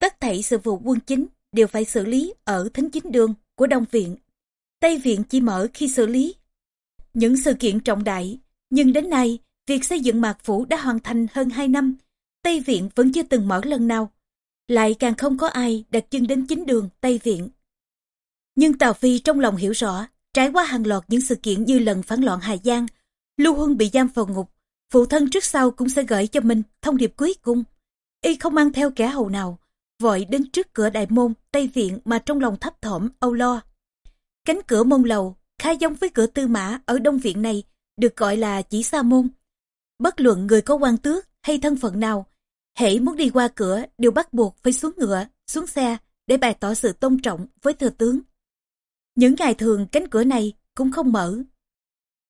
Tất thảy sự vụ quân chính đều phải xử lý ở thính chính đường của Đông Viện. Tây Viện chỉ mở khi xử lý những sự kiện trọng đại, nhưng đến nay, việc xây dựng Mạc Phủ đã hoàn thành hơn 2 năm, Tây Viện vẫn chưa từng mở lần nào. Lại càng không có ai đặt chân đến chính đường Tây Viện. Nhưng Tào Phi trong lòng hiểu rõ, trải qua hàng loạt những sự kiện như lần phản loạn Hà Giang, Lưu Huân bị giam vào ngục, phụ thân trước sau cũng sẽ gửi cho mình thông điệp cuối cùng. Y không mang theo kẻ hầu nào, vội đến trước cửa đại môn Tây Viện mà trong lòng thấp thỏm âu lo. Cánh cửa môn lầu khá giống với cửa tư mã ở Đông Viện này, được gọi là chỉ sa môn. Bất luận người có quan tước hay thân phận nào, hãy muốn đi qua cửa đều bắt buộc phải xuống ngựa, xuống xe để bày tỏ sự tôn trọng với thừa tướng. Những ngày thường cánh cửa này cũng không mở.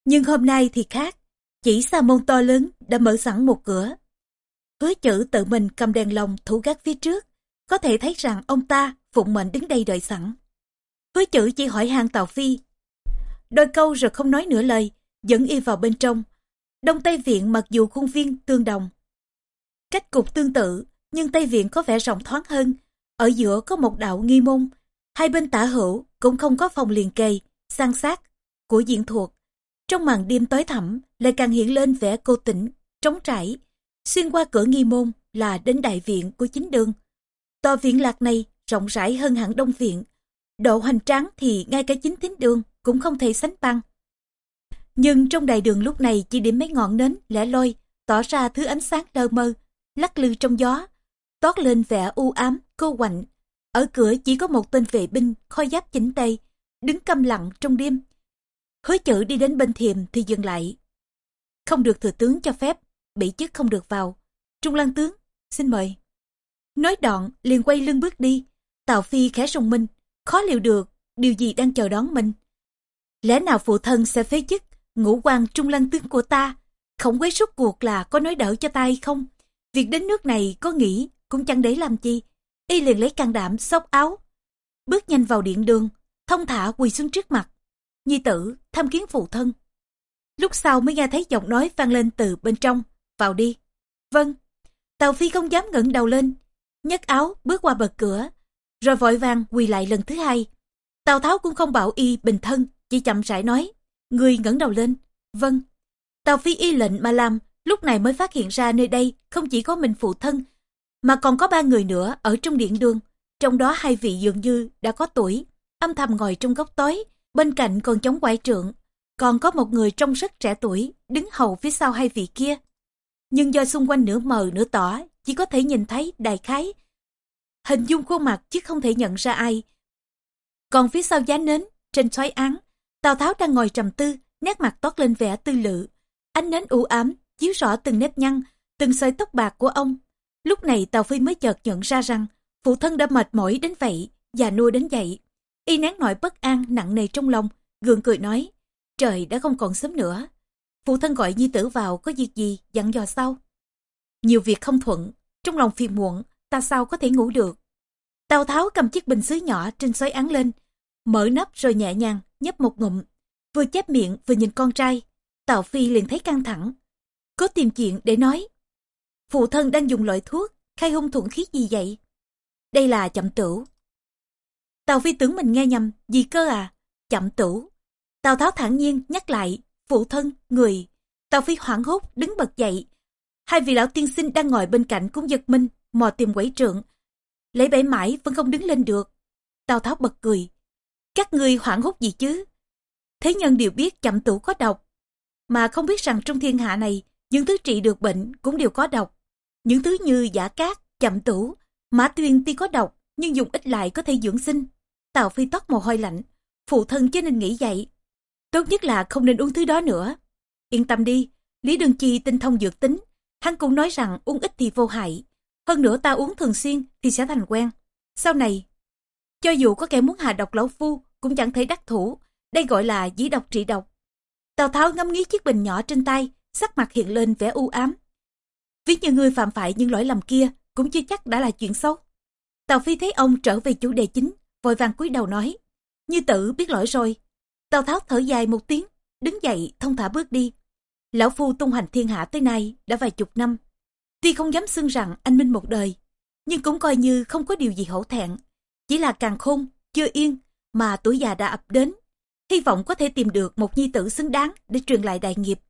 Nhưng hôm nay thì khác, chỉ sa môn to lớn đã mở sẵn một cửa. Hứa chữ tự mình cầm đèn lồng thủ gác phía trước, có thể thấy rằng ông ta phụng mệnh đứng đây đợi sẵn. Hứa chữ chỉ hỏi hàng Tàu Phi. Đôi câu rồi không nói nửa lời, dẫn y vào bên trong. Đông Tây Viện mặc dù khuôn viên tương đồng. Cách cục tương tự, nhưng Tây Viện có vẻ rộng thoáng hơn. Ở giữa có một đạo nghi môn, hai bên tả hữu cũng không có phòng liền kề, san sát của diện thuộc. Trong màn đêm tối thẳm lại càng hiện lên vẻ cô tĩnh, trống trải. Xuyên qua cửa nghi môn là đến đại viện của chính đường. Tòa viện lạc này rộng rãi hơn hẳn đông viện. Độ hoành tráng thì ngay cả chính thính đường cũng không thể sánh bằng. Nhưng trong đại đường lúc này chỉ điểm mấy ngọn nến lẻ loi, tỏ ra thứ ánh sáng lơ mơ, lắc lư trong gió, toát lên vẻ u ám, cô quạnh. Ở cửa chỉ có một tên vệ binh, khôi giáp chỉnh tề, đứng câm lặng trong đêm. Hứa chữ đi đến bên thiềm thì dừng lại. Không được thừa tướng cho phép, bị chức không được vào. Trung lăng tướng, xin mời. Nói đoạn, liền quay lưng bước đi. Tào Phi khẽ rùng minh, khó liệu được, điều gì đang chờ đón mình. Lẽ nào phụ thân sẽ phế chức, ngũ quan trung lăng tướng của ta, không quấy suốt cuộc là có nói đỡ cho tay không? Việc đến nước này có nghĩ cũng chẳng để làm chi. Y liền lấy can đảm xốc áo, bước nhanh vào điện đường, thông thả quỳ xuống trước mặt. Nhi tử, tham kiến phụ thân. Lúc sau mới nghe thấy giọng nói vang lên từ bên trong, vào đi. Vâng. Tàu Phi không dám ngẩng đầu lên, nhấc áo bước qua bậc cửa, rồi vội vàng quỳ lại lần thứ hai. Tào Tháo cũng không bảo y bình thân, chỉ chậm rãi nói, người ngẩng đầu lên. Vâng. Tào Phi y lệnh mà làm, lúc này mới phát hiện ra nơi đây không chỉ có mình phụ thân, mà còn có ba người nữa ở trong điện đường, trong đó hai vị dường như đã có tuổi, âm thầm ngồi trong góc tối, Bên cạnh còn chống quải trượng, còn có một người trông rất trẻ tuổi, đứng hầu phía sau hai vị kia. Nhưng do xung quanh nửa mờ nửa tỏ, chỉ có thể nhìn thấy đại khái. Hình dung khuôn mặt chứ không thể nhận ra ai. Còn phía sau giá nến, trên xoáy án, Tào Tháo đang ngồi trầm tư, nét mặt toát lên vẻ tư lự. Ánh nến u ám, chiếu rõ từng nếp nhăn, từng sợi tóc bạc của ông. Lúc này Tào Phi mới chợt nhận ra rằng, phụ thân đã mệt mỏi đến vậy, già nua đến vậy. Y nén nỗi bất an nặng nề trong lòng, gượng cười nói, trời đã không còn sớm nữa. Phụ thân gọi nhi tử vào có việc gì dặn dò sau. Nhiều việc không thuận, trong lòng phiền muộn, ta sao có thể ngủ được. Tào Tháo cầm chiếc bình sứ nhỏ trên xoáy án lên, mở nắp rồi nhẹ nhàng nhấp một ngụm, vừa chép miệng vừa nhìn con trai. Tào Phi liền thấy căng thẳng, có tìm chuyện để nói. Phụ thân đang dùng loại thuốc, khai hung thuận khí gì vậy? Đây là chậm tửu. Tào Phi tưởng mình nghe nhầm, gì cơ à? Chậm tửu. Tào Tháo thản nhiên nhắc lại, phụ thân, người. Tào Phi hoảng hốt đứng bật dậy. Hai vị lão tiên sinh đang ngồi bên cạnh cũng giật mình, mò tìm quẩy trượng. Lấy bẫy mãi vẫn không đứng lên được. Tào Tháo bật cười. Các ngươi hoảng hốt gì chứ? Thế nhân đều biết chậm tửu có độc. Mà không biết rằng trong thiên hạ này, những thứ trị được bệnh cũng đều có độc. Những thứ như giả cát, chậm tủ mã tuyên tuy có độc, nhưng dùng ít lại có thể dưỡng sinh. Tào Phi toát mồ hôi lạnh. Phụ thân cho nên nghĩ vậy. Tốt nhất là không nên uống thứ đó nữa. Yên tâm đi, Lý Đường Chi tinh thông dược tính. Hắn cũng nói rằng uống ít thì vô hại. Hơn nữa ta uống thường xuyên thì sẽ thành quen. Sau này, cho dù có kẻ muốn hạ độc lão phu cũng chẳng thể đắc thủ. Đây gọi là dĩ độc trị độc. Tào Tháo ngắm nghĩ chiếc bình nhỏ trên tay, sắc mặt hiện lên vẻ u ám. Ví như người phạm phải những lỗi lầm kia cũng chưa chắc đã là chuyện xấu. Tào Phi thấy ông trở về chủ đề chính, vội vàng cúi đầu nói. Như tử biết lỗi rồi. Tào Tháo thở dài một tiếng, đứng dậy thông thả bước đi. Lão Phu tung hành thiên hạ tới nay đã vài chục năm. Tuy không dám xưng rằng anh minh một đời, nhưng cũng coi như không có điều gì hổ thẹn. Chỉ là càng khôn, chưa yên, mà tuổi già đã ập đến. Hy vọng có thể tìm được một nhi tử xứng đáng để truyền lại đại nghiệp.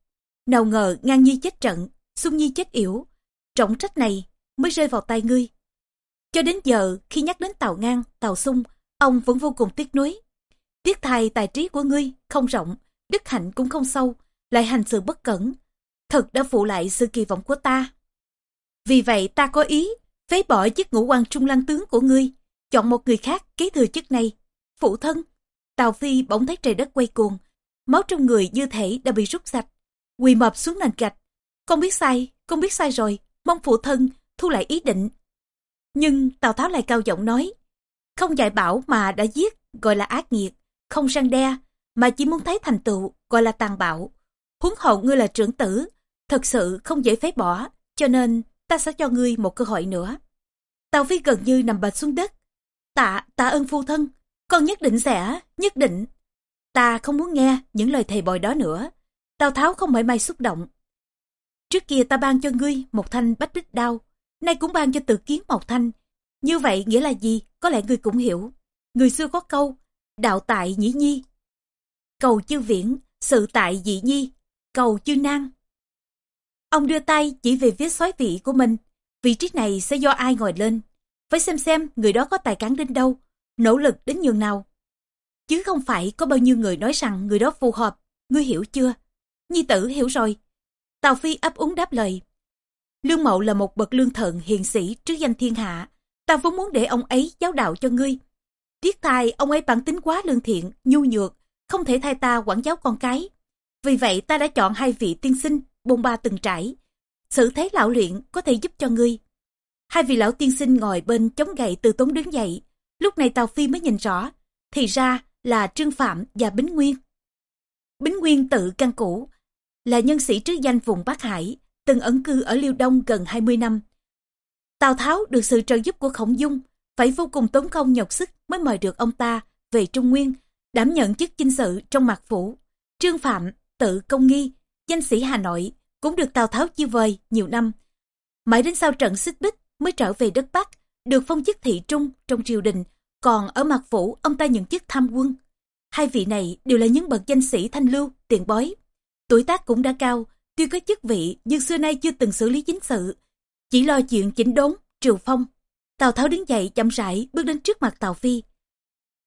Nào ngờ ngang nhi chết trận, sung nhi chết yểu. Trọng trách này mới rơi vào tay ngươi. Cho đến giờ, khi nhắc đến Tàu Ngang, Tàu Sung, ông vẫn vô cùng tiếc nuối. Tiếc thay tài trí của ngươi, không rộng, đức hạnh cũng không sâu, lại hành sự bất cẩn. Thật đã phụ lại sự kỳ vọng của ta. Vì vậy ta có ý, phế bỏ chức ngũ quan trung lăng tướng của ngươi, chọn một người khác kế thừa chức này. Phụ thân, Tào Phi bỗng thấy trời đất quay cuồng, máu trong người như thể đã bị rút sạch, quỳ mập xuống nền gạch. Con biết sai, con biết sai rồi, mong phụ thân thu lại ý định. Nhưng Tào Tháo lại cao giọng nói, không dạy bảo mà đã giết, gọi là ác nghiệt, không răng đe, mà chỉ muốn thấy thành tựu, gọi là tàn bạo. Huống hậu ngươi là trưởng tử, thật sự không dễ phế bỏ, cho nên ta sẽ cho ngươi một cơ hội nữa. Tào Phi gần như nằm bệt xuống đất. Tạ, tạ ơn phu thân, con nhất định sẽ, nhất định. Ta không muốn nghe những lời thầy bòi đó nữa. Tào Tháo không mảy may xúc động. Trước kia ta ban cho ngươi một thanh bách bích đao, nay cũng ban cho tự kiến một thanh. Như vậy nghĩa là gì? Có lẽ ngươi cũng hiểu. Người xưa có câu, đạo tại nhĩ nhi. Cầu chư viễn, sự tại dị nhi, cầu chư nan. Ông đưa tay chỉ về phía soái vị của mình. Vị trí này sẽ do ai ngồi lên. Phải xem xem người đó có tài cán đến đâu, nỗ lực đến nhường nào. Chứ không phải có bao nhiêu người nói rằng người đó phù hợp, ngươi hiểu chưa? Nhi tử hiểu rồi. Tào Phi ấp úng đáp lời. Lương Mậu là một bậc lương thận hiền sĩ trước danh thiên hạ. Ta vốn muốn để ông ấy giáo đạo cho ngươi. Tiếc thay ông ấy bản tính quá lương thiện, nhu nhược, không thể thay ta quản giáo con cái. Vì vậy ta đã chọn hai vị tiên sinh, bôn ba từng trải. Sự thế lão luyện có thể giúp cho ngươi. Hai vị lão tiên sinh ngồi bên chống gậy từ tốn đứng dậy, Lúc này Tào Phi mới nhìn rõ, thì ra là Trương Phạm và Bính Nguyên. Bính Nguyên tự căn cũ, là nhân sĩ trước danh vùng Bắc Hải, từng ẩn cư ở Liêu Đông gần 20 năm. Tào Tháo được sự trợ giúp của Khổng Dung, phải vô cùng tốn công nhọc sức mới mời được ông ta về Trung Nguyên, đảm nhận chức chinh sự trong mặt phủ. Trương Phạm, tự công nghi, danh sĩ Hà Nội, cũng được Tào Tháo chiêu vời nhiều năm. Mãi đến sau trận xích bích mới trở về đất Bắc, được phong chức thị trung trong triều đình, còn ở mặt phủ ông ta nhận chức tham quân. Hai vị này đều là những bậc danh sĩ thanh lưu, tiền bói. Tuổi tác cũng đã cao, tuy có chức vị nhưng xưa nay chưa từng xử lý chính sự. Chỉ lo chuyện chỉnh đốn, triều phong. Tào Tháo đứng dậy chậm rãi bước đến trước mặt Tào Phi.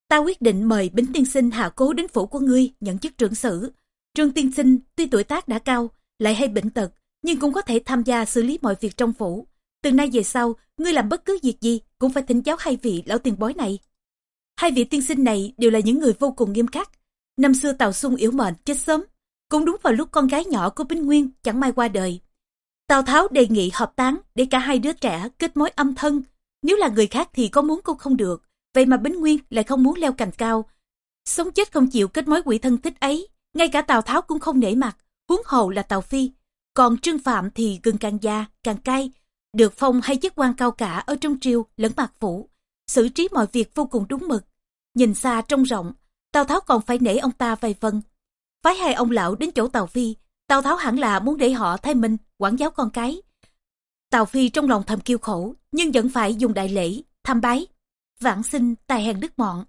ta quyết định mời Bính Tiên Sinh hạ cố đến phủ của ngươi nhận chức trưởng sử. Trương Tiên Sinh tuy tuổi tác đã cao, lại hay bệnh tật, nhưng cũng có thể tham gia xử lý mọi việc trong phủ. Từ nay về sau, ngươi làm bất cứ việc gì cũng phải thỉnh giáo hai vị lão tiền bối này. Hai vị tiên sinh này đều là những người vô cùng nghiêm khắc. Năm xưa Tào Xung yếu mệnh chết sớm, cũng đúng vào lúc con gái nhỏ của Bính Nguyên chẳng may qua đời. Tào Tháo đề nghị hợp tán để cả hai đứa trẻ kết mối âm thân. Nếu là người khác thì có muốn cũng không được, vậy mà Bính Nguyên lại không muốn leo cành cao. Sống chết không chịu kết mối quỷ thân thích ấy, ngay cả Tào Tháo cũng không nể mặt, huống hồ là Tào Phi. Còn Trương Phạm thì gừng càng già, càng cay, được phong hay chức quan cao cả ở trong triều lẫn mạc phủ, xử trí mọi việc vô cùng đúng mực. Nhìn xa trông rộng, Tào Tháo còn phải nể ông ta vài phần. Phái hai ông lão đến chỗ Tào Phi, Tào Tháo hẳn là muốn để họ thay mình quản giáo con cái. Tào Phi trong lòng thầm kiêu khổ, nhưng vẫn phải dùng đại lễ, tham bái. Vãng sinh tài hèn đức mọn.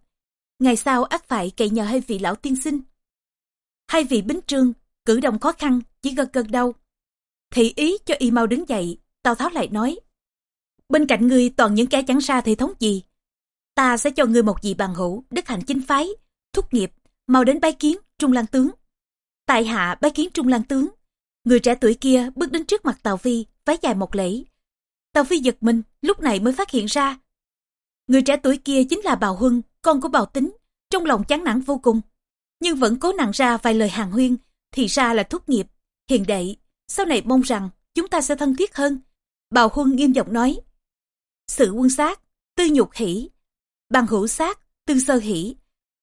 Ngày sau ác phải cậy nhờ hai vị lão tiên sinh. Hai vị bính trương, cử động khó khăn, chỉ gật gật đầu. Thị ý cho y mau đứng dậy, Tào Tháo lại nói. Bên cạnh ngươi toàn những kẻ chẳng xa thể thống gì. Ta sẽ cho ngươi một vị bằng hữu, đức hạnh chính phái, thúc nghiệp, mau đến bái kiến, trung lang tướng. Tại hạ bái kiến trung lang tướng. Người trẻ tuổi kia bước đến trước mặt Tào Phi, vái dài một lễ. Tào Phi giật mình, lúc này mới phát hiện ra. Người trẻ tuổi kia chính là Bào Huân, con của Bào Tính, trong lòng chán nản vô cùng. Nhưng vẫn cố nặng ra vài lời hàng huyên, thì ra là thúc nghiệp, hiền đệ. Sau này mong rằng chúng ta sẽ thân thiết hơn. Bào Huân nghiêm giọng nói. Sự quân sát, tư nhục hỷ, bằng hữu sát, tư sơ hỷ.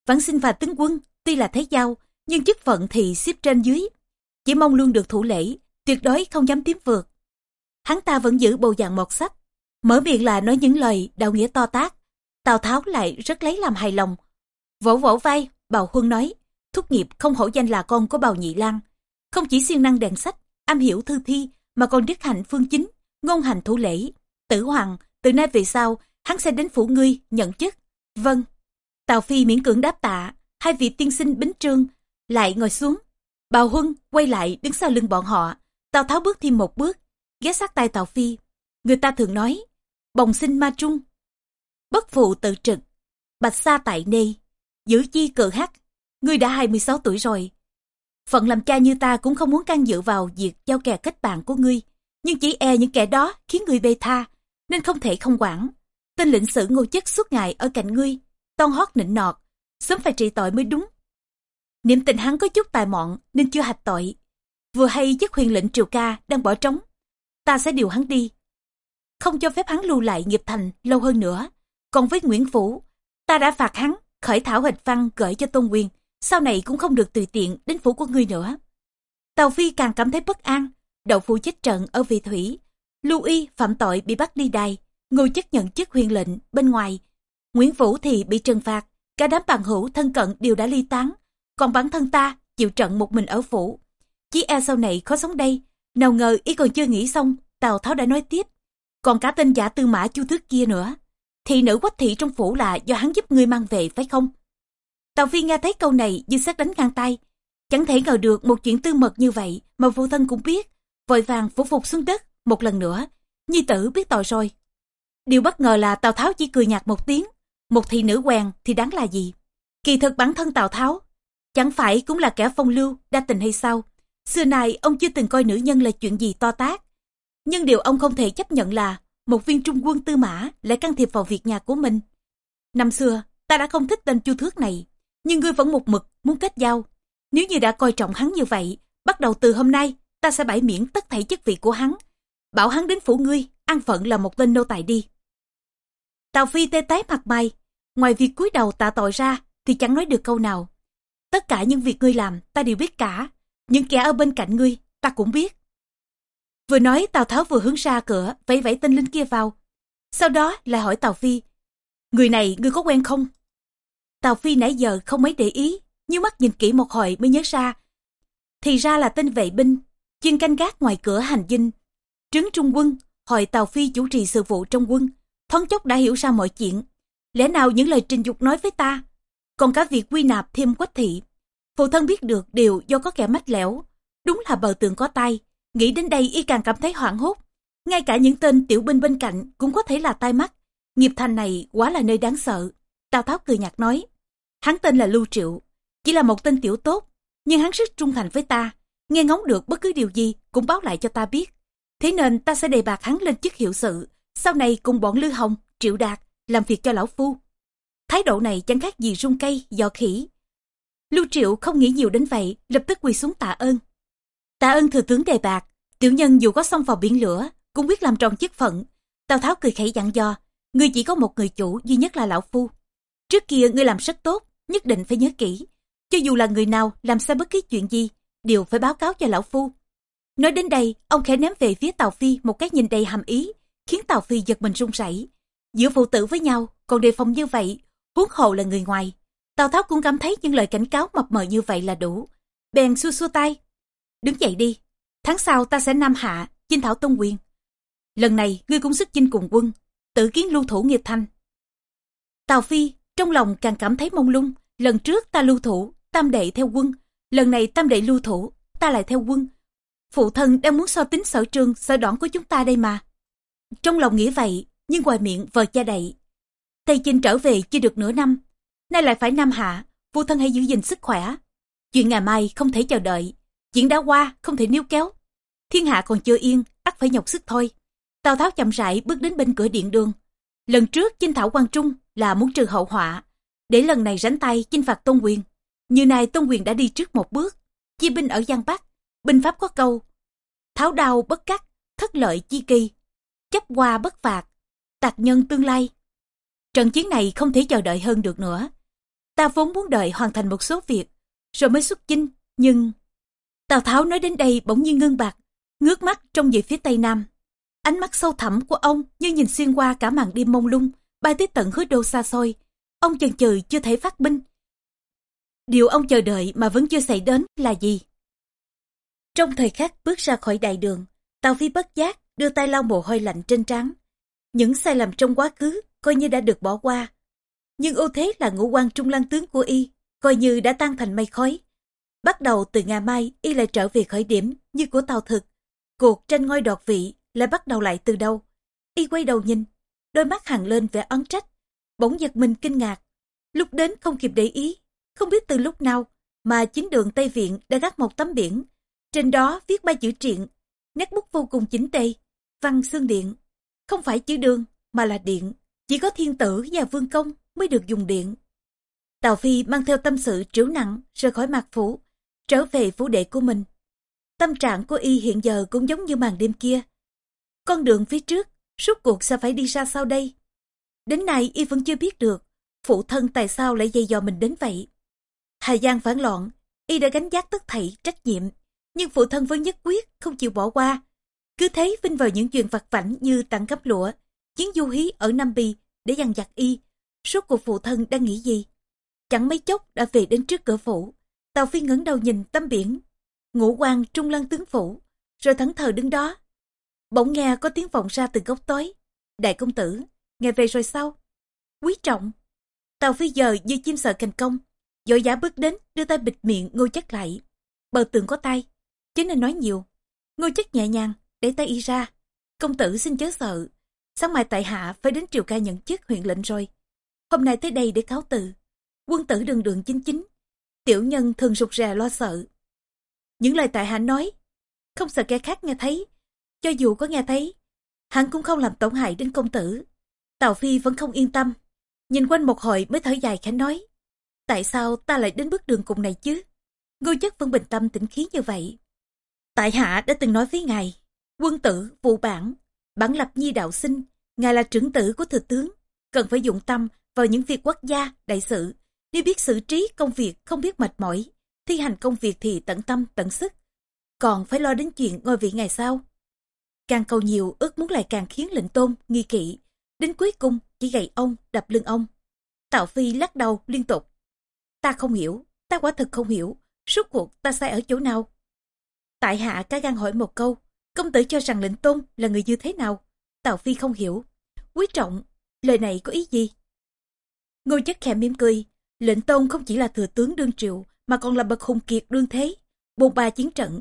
Vãn sinh và tướng quân, tuy là thế giao, nhưng chức phận thì xếp trên dưới. Chỉ mong luôn được thủ lễ, tuyệt đối không dám tiến vượt. Hắn ta vẫn giữ bầu dạng một sách, mở miệng là nói những lời đạo nghĩa to tác. Tào Tháo lại rất lấy làm hài lòng. Vỗ vỗ vai, Bào Huân nói, thúc nghiệp không hổ danh là con của Bào Nhị Lan. Không chỉ siêng năng đèn sách, am hiểu thư thi, mà còn đức hạnh phương chính, ngôn hành thủ lễ. Tử Hoàng, từ nay về sau, hắn sẽ đến phủ ngươi, nhận chức. Vâng. Tào Phi miễn cưỡng đáp tạ, hai vị tiên sinh bính trương, lại ngồi xuống. Bào Huân quay lại đứng sau lưng bọn họ. Tào Tháo bước thêm một bước, ghé sát tay Tào Phi. Người ta thường nói, bồng sinh ma trung. Bất phụ tự trực, bạch sa tại nê, giữ chi cờ hắc. Ngươi đã 26 tuổi rồi. Phận làm cha như ta cũng không muốn can dự vào việc giao kè kết bạn của ngươi. Nhưng chỉ e những kẻ đó khiến ngươi bê tha, nên không thể không quản. Tên lĩnh sử ngô chất suốt ngày ở cạnh ngươi, ton hót nịnh nọt, sớm phải trị tội mới đúng. Niệm tình hắn có chút tài mọn nên chưa hạch tội. Vừa hay chức huyền lệnh triều ca đang bỏ trống. Ta sẽ điều hắn đi. Không cho phép hắn lưu lại nghiệp thành lâu hơn nữa. Còn với Nguyễn Phủ, ta đã phạt hắn khởi thảo hịch văn gửi cho Tôn Quyền. Sau này cũng không được tùy tiện đến phủ của ngươi nữa. Tàu Phi càng cảm thấy bất an. Đậu phụ chết trận ở vị thủy. Lưu Y phạm tội bị bắt đi đài. Ngô chức nhận chức huyền lệnh bên ngoài. Nguyễn Phủ thì bị trừng phạt. Cả đám bằng hữu thân cận đều đã ly tán còn bản thân ta chịu trận một mình ở phủ. Chí e sau này khó sống đây, nào ngờ ý còn chưa nghĩ xong, Tào Tháo đã nói tiếp. Còn cả tên giả tư mã chu thước kia nữa. Thị nữ quách thị trong phủ là do hắn giúp ngươi mang về phải không? Tào Phi nghe thấy câu này như xét đánh ngang tay. Chẳng thể ngờ được một chuyện tư mật như vậy mà phụ thân cũng biết. Vội vàng phủ phục xuống đất một lần nữa. Nhi tử biết tội rồi. Điều bất ngờ là Tào Tháo chỉ cười nhạt một tiếng. Một thị nữ quen thì đáng là gì? Kỳ thực bản thân Tào Tháo Chẳng phải cũng là kẻ phong lưu, đa tình hay sao? Xưa nay ông chưa từng coi nữ nhân là chuyện gì to tác. Nhưng điều ông không thể chấp nhận là một viên trung quân tư mã lại can thiệp vào việc nhà của mình. Năm xưa, ta đã không thích tên chu thước này, nhưng ngươi vẫn một mực muốn kết giao. Nếu như đã coi trọng hắn như vậy, bắt đầu từ hôm nay, ta sẽ bãi miễn tất thảy chức vị của hắn. Bảo hắn đến phủ ngươi, an phận là một tên nô tài đi. Tào Phi tê tái mặt mày, ngoài việc cúi đầu tạ tội ra thì chẳng nói được câu nào. Tất cả những việc ngươi làm, ta đều biết cả. Những kẻ ở bên cạnh ngươi, ta cũng biết. Vừa nói Tào Tháo vừa hướng ra cửa, vẫy vẫy tên linh kia vào. Sau đó lại hỏi Tào Phi, người này ngươi có quen không? Tào Phi nãy giờ không mấy để ý, nhưng mắt nhìn kỹ một hồi mới nhớ ra. Thì ra là tên vệ binh, chuyên canh gác ngoài cửa hành dinh. Trứng trung quân, hỏi Tào Phi chủ trì sự vụ trong quân, thoáng chốc đã hiểu ra mọi chuyện. Lẽ nào những lời trình dục nói với ta còn cả việc quy nạp thêm quách thị. Phụ thân biết được đều do có kẻ mách lẻo. Đúng là bờ tường có tay. Nghĩ đến đây y càng cảm thấy hoảng hốt. Ngay cả những tên tiểu binh bên cạnh cũng có thể là tai mắt. Nghiệp thành này quá là nơi đáng sợ. Tào Tháo cười nhạt nói. Hắn tên là Lưu Triệu, chỉ là một tên tiểu tốt, nhưng hắn rất trung thành với ta, nghe ngóng được bất cứ điều gì cũng báo lại cho ta biết. Thế nên ta sẽ đề bạc hắn lên chức hiệu sự, sau này cùng bọn Lư Hồng, Triệu Đạt làm việc cho lão phu. Thái độ này chẳng khác gì rung cây, giò khỉ. Lưu Triệu không nghĩ nhiều đến vậy, lập tức quỳ xuống tạ ơn. Tạ ơn thừa tướng đề bạc, tiểu nhân dù có xông vào biển lửa, cũng biết làm tròn chức phận. Tào Tháo cười khẩy dặn dò, ngươi chỉ có một người chủ duy nhất là lão phu. Trước kia ngươi làm rất tốt, nhất định phải nhớ kỹ. Cho dù là người nào làm sai bất cứ chuyện gì, đều phải báo cáo cho lão phu. Nói đến đây, ông khẽ ném về phía Tào Phi một cái nhìn đầy hàm ý, khiến Tào Phi giật mình run rẩy. Giữa phụ tử với nhau, còn đề phòng như vậy, huống hồ là người ngoài. Tào Tháo cũng cảm thấy những lời cảnh cáo mập mờ như vậy là đủ. Bèn xua xua tay. Đứng dậy đi, tháng sau ta sẽ nam hạ, chinh thảo tôn quyền. Lần này ngươi cũng sức chinh cùng quân, tự kiến lưu thủ nghiệp thanh. Tào Phi trong lòng càng cảm thấy mông lung, lần trước ta lưu thủ, tam đệ theo quân, lần này tam đệ lưu thủ, ta lại theo quân. Phụ thân đang muốn so tính sở trường, sở đoản của chúng ta đây mà. Trong lòng nghĩ vậy, nhưng ngoài miệng vờ cha đậy. Tây Chinh trở về chưa được nửa năm, nay lại phải Nam Hạ, phụ thân hãy giữ gìn sức khỏe. Chuyện ngày mai không thể chờ đợi, chuyện đã qua không thể níu kéo. Thiên hạ còn chưa yên, ắt phải nhọc sức thôi. Tào Tháo chậm rãi bước đến bên cửa điện đường. Lần trước chinh thảo quan trung là muốn trừ hậu họa, để lần này rảnh tay chinh phạt Tôn Quyền. Như này Tôn Quyền đã đi trước một bước, chi binh ở Giang Bắc, binh pháp có câu, tháo đao bất cắt, thất lợi chi kỳ, chấp qua bất phạt, tạc nhân tương lai. Trận chiến này không thể chờ đợi hơn được nữa. Ta vốn muốn đợi hoàn thành một số việc, rồi mới xuất chinh, nhưng... Tào Tháo nói đến đây bỗng nhiên ngưng bạc, ngước mắt trong về phía tây nam. Ánh mắt sâu thẳm của ông như nhìn xuyên qua cả màn đêm mông lung, bay tới tận hứa đô xa xôi. Ông chần chừ chưa thể phát binh. Điều ông chờ đợi mà vẫn chưa xảy đến là gì? Trong thời khắc bước ra khỏi đại đường, Tào Phi bất giác đưa tay lau mồ hôi lạnh trên trán. Những sai lầm trong quá khứ coi như đã được bỏ qua. Nhưng ưu thế là ngũ quan trung lăng tướng của y, coi như đã tan thành mây khói. Bắt đầu từ ngày mai, y lại trở về khởi điểm như của Tào Thực. Cuộc tranh ngôi đoạt vị lại bắt đầu lại từ đâu. Y quay đầu nhìn, đôi mắt hằng lên vẻ ấn trách, bỗng giật mình kinh ngạc. Lúc đến không kịp để ý, không biết từ lúc nào mà chính đường Tây Viện đã gác một tấm biển. Trên đó viết ba chữ triện, nét bút vô cùng chính tây, văn xương điện. Không phải chữ đường, mà là điện. Chỉ có thiên tử và vương công mới được dùng điện. Tào Phi mang theo tâm sự triểu nặng rời khỏi mạc phủ, trở về phủ đệ của mình. Tâm trạng của y hiện giờ cũng giống như màn đêm kia. Con đường phía trước, suốt cuộc sẽ phải đi ra sao đây? Đến nay y vẫn chưa biết được, phụ thân tại sao lại dày dò mình đến vậy. Hà Giang phản loạn, y đã gánh giác tất thảy trách nhiệm, nhưng phụ thân vẫn nhất quyết không chịu bỏ qua. Cứ thế vinh vào những chuyện vặt vảnh như tặng gấp lụa, chiến du hí ở Nam Bì để dằn giặt y. Suốt cuộc phụ thân đang nghĩ gì? Chẳng mấy chốc đã về đến trước cửa phủ. Tàu Phi ngẩng đầu nhìn tấm biển. Ngũ quan trung lăng tướng phủ, rồi thẫn thờ đứng đó. Bỗng nghe có tiếng vọng ra từ góc tối. Đại công tử, nghe về rồi sao? Quý trọng. Tàu Phi giờ như chim sợ thành công. Dội giả bước đến, đưa tay bịt miệng ngô chắc lại. Bờ tường có tay, chứ nên nói nhiều. Ngô chắc nhẹ nhàng, để tay y ra. Công tử xin chớ sợ, Sáng mai tại hạ phải đến triều ca nhận chức huyện lệnh rồi. Hôm nay tới đây để cáo từ. Quân tử đường đường chính chính. Tiểu nhân thường rụt rè lo sợ. Những lời tại hạ nói, không sợ kẻ khác nghe thấy. Cho dù có nghe thấy, hắn cũng không làm tổn hại đến công tử. Tào Phi vẫn không yên tâm. Nhìn quanh một hồi mới thở dài khẽ nói. Tại sao ta lại đến bước đường cùng này chứ? Ngô chất vẫn bình tâm tĩnh khí như vậy. Tại hạ đã từng nói với ngài, quân tử, vụ bản, Bản lập nhi đạo sinh, ngài là trưởng tử của thừa tướng, cần phải dụng tâm vào những việc quốc gia, đại sự. Nếu biết xử trí công việc không biết mệt mỏi, thi hành công việc thì tận tâm, tận sức. Còn phải lo đến chuyện ngôi vị ngày sau. Càng cầu nhiều ước muốn lại càng khiến lệnh tôn, nghi kỵ. Đến cuối cùng chỉ gậy ông, đập lưng ông. Tạo Phi lắc đầu liên tục. Ta không hiểu, ta quả thực không hiểu, suốt cuộc ta sai ở chỗ nào. Tại hạ cá gan hỏi một câu, Công tử cho rằng lệnh tôn là người như thế nào? Tào Phi không hiểu. Quý trọng, lời này có ý gì? Ngô chất khẽ mỉm cười. Lệnh tôn không chỉ là thừa tướng đương triệu, mà còn là bậc hùng kiệt đương thế. Bồn ba chiến trận,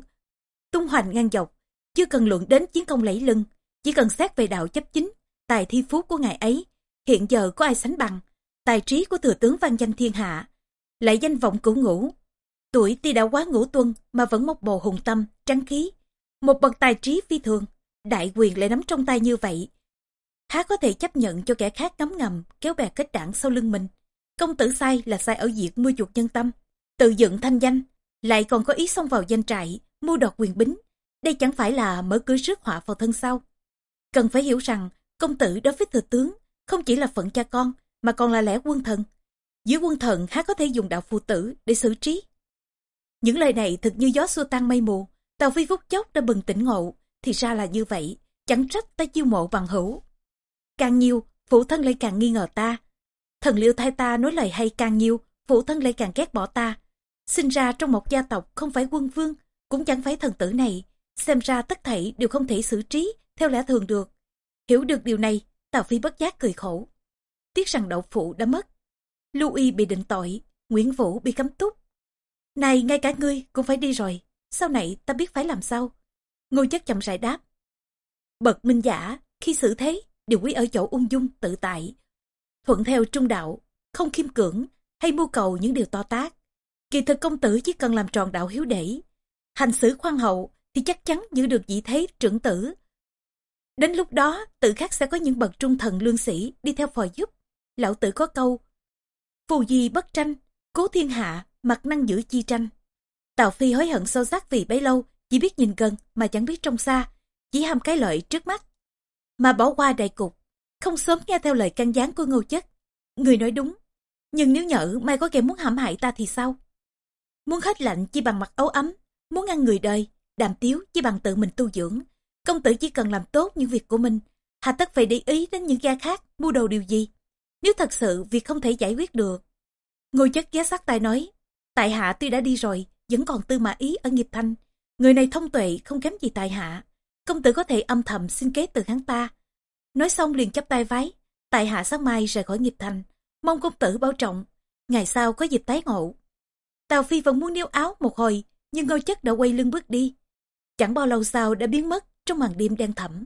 tung hoành ngang dọc. Chưa cần luận đến chiến công lẫy lưng, chỉ cần xét về đạo chấp chính, tài thi phú của ngài ấy. Hiện giờ có ai sánh bằng. Tài trí của thừa tướng văn danh thiên hạ, lại danh vọng cửu ngũ. Tuổi tuy đã quá ngũ tuân mà vẫn mọc bồ hùng tâm, trắng khí. Một bậc tài trí phi thường, đại quyền lại nắm trong tay như vậy. Há có thể chấp nhận cho kẻ khác ngấm ngầm, kéo bè kết đảng sau lưng mình. Công tử sai là sai ở việc mua chuộc nhân tâm, tự dựng thanh danh, lại còn có ý xông vào danh trại, mua đoạt quyền bính. Đây chẳng phải là mở cửa rước họa vào thân sau. Cần phải hiểu rằng, công tử đối với thừa tướng, không chỉ là phận cha con, mà còn là lẽ quân thần. Dưới quân thần há có thể dùng đạo phụ tử để xử trí. Những lời này thực như gió xua tan mây mù, Tàu Phi phút chốc đã bừng tỉnh ngộ, thì ra là như vậy, chẳng trách ta chiêu mộ bằng hữu. Càng nhiều, phụ thân lại càng nghi ngờ ta. Thần liêu thay ta nói lời hay càng nhiều, phụ thân lại càng ghét bỏ ta. Sinh ra trong một gia tộc không phải quân vương, cũng chẳng phải thần tử này. Xem ra tất thảy đều không thể xử trí theo lẽ thường được. Hiểu được điều này, Tào Phi bất giác cười khổ. Tiếc rằng đậu phụ đã mất. Lưu Y bị định tội, Nguyễn Vũ bị cấm túc. Này, ngay cả ngươi cũng phải đi rồi. Sau này ta biết phải làm sao? Ngô chất chậm rãi đáp. Bậc minh giả, khi xử thế, đều quý ở chỗ ung dung, tự tại. Thuận theo trung đạo, không khiêm cưỡng, hay mưu cầu những điều to tác. Kỳ thực công tử chỉ cần làm tròn đạo hiếu để. Hành xử khoan hậu thì chắc chắn giữ được vị thế trưởng tử. Đến lúc đó, tự khắc sẽ có những bậc trung thần lương sĩ đi theo phò giúp. Lão tử có câu, phù gì bất tranh, cố thiên hạ, mặt năng giữ chi tranh. Tào Phi hối hận sâu sắc vì bấy lâu, chỉ biết nhìn gần mà chẳng biết trông xa, chỉ ham cái lợi trước mắt. Mà bỏ qua đại cục, không sớm nghe theo lời căn gián của ngô chất. Người nói đúng, nhưng nếu nhỡ mai có kẻ muốn hãm hại ta thì sao? Muốn hết lạnh chỉ bằng mặc ấu ấm, muốn ngăn người đời, đàm tiếu chỉ bằng tự mình tu dưỡng. Công tử chỉ cần làm tốt những việc của mình, hà tất phải để ý đến những gia khác mua đầu điều gì. Nếu thật sự việc không thể giải quyết được. Ngô chất ghé sát tai nói, tại hạ tuy đã đi rồi, vẫn còn tư mã ý ở nghiệp thanh. Người này thông tuệ không kém gì tài hạ. Công tử có thể âm thầm xin kế từ hắn ta. Nói xong liền chắp tay vái, tài hạ sáng mai rời khỏi nghiệp thành. Mong công tử bảo trọng, ngày sau có dịp tái ngộ. Tào Phi vẫn muốn níu áo một hồi, nhưng ngôi chất đã quay lưng bước đi. Chẳng bao lâu sau đã biến mất trong màn đêm đen thẳm.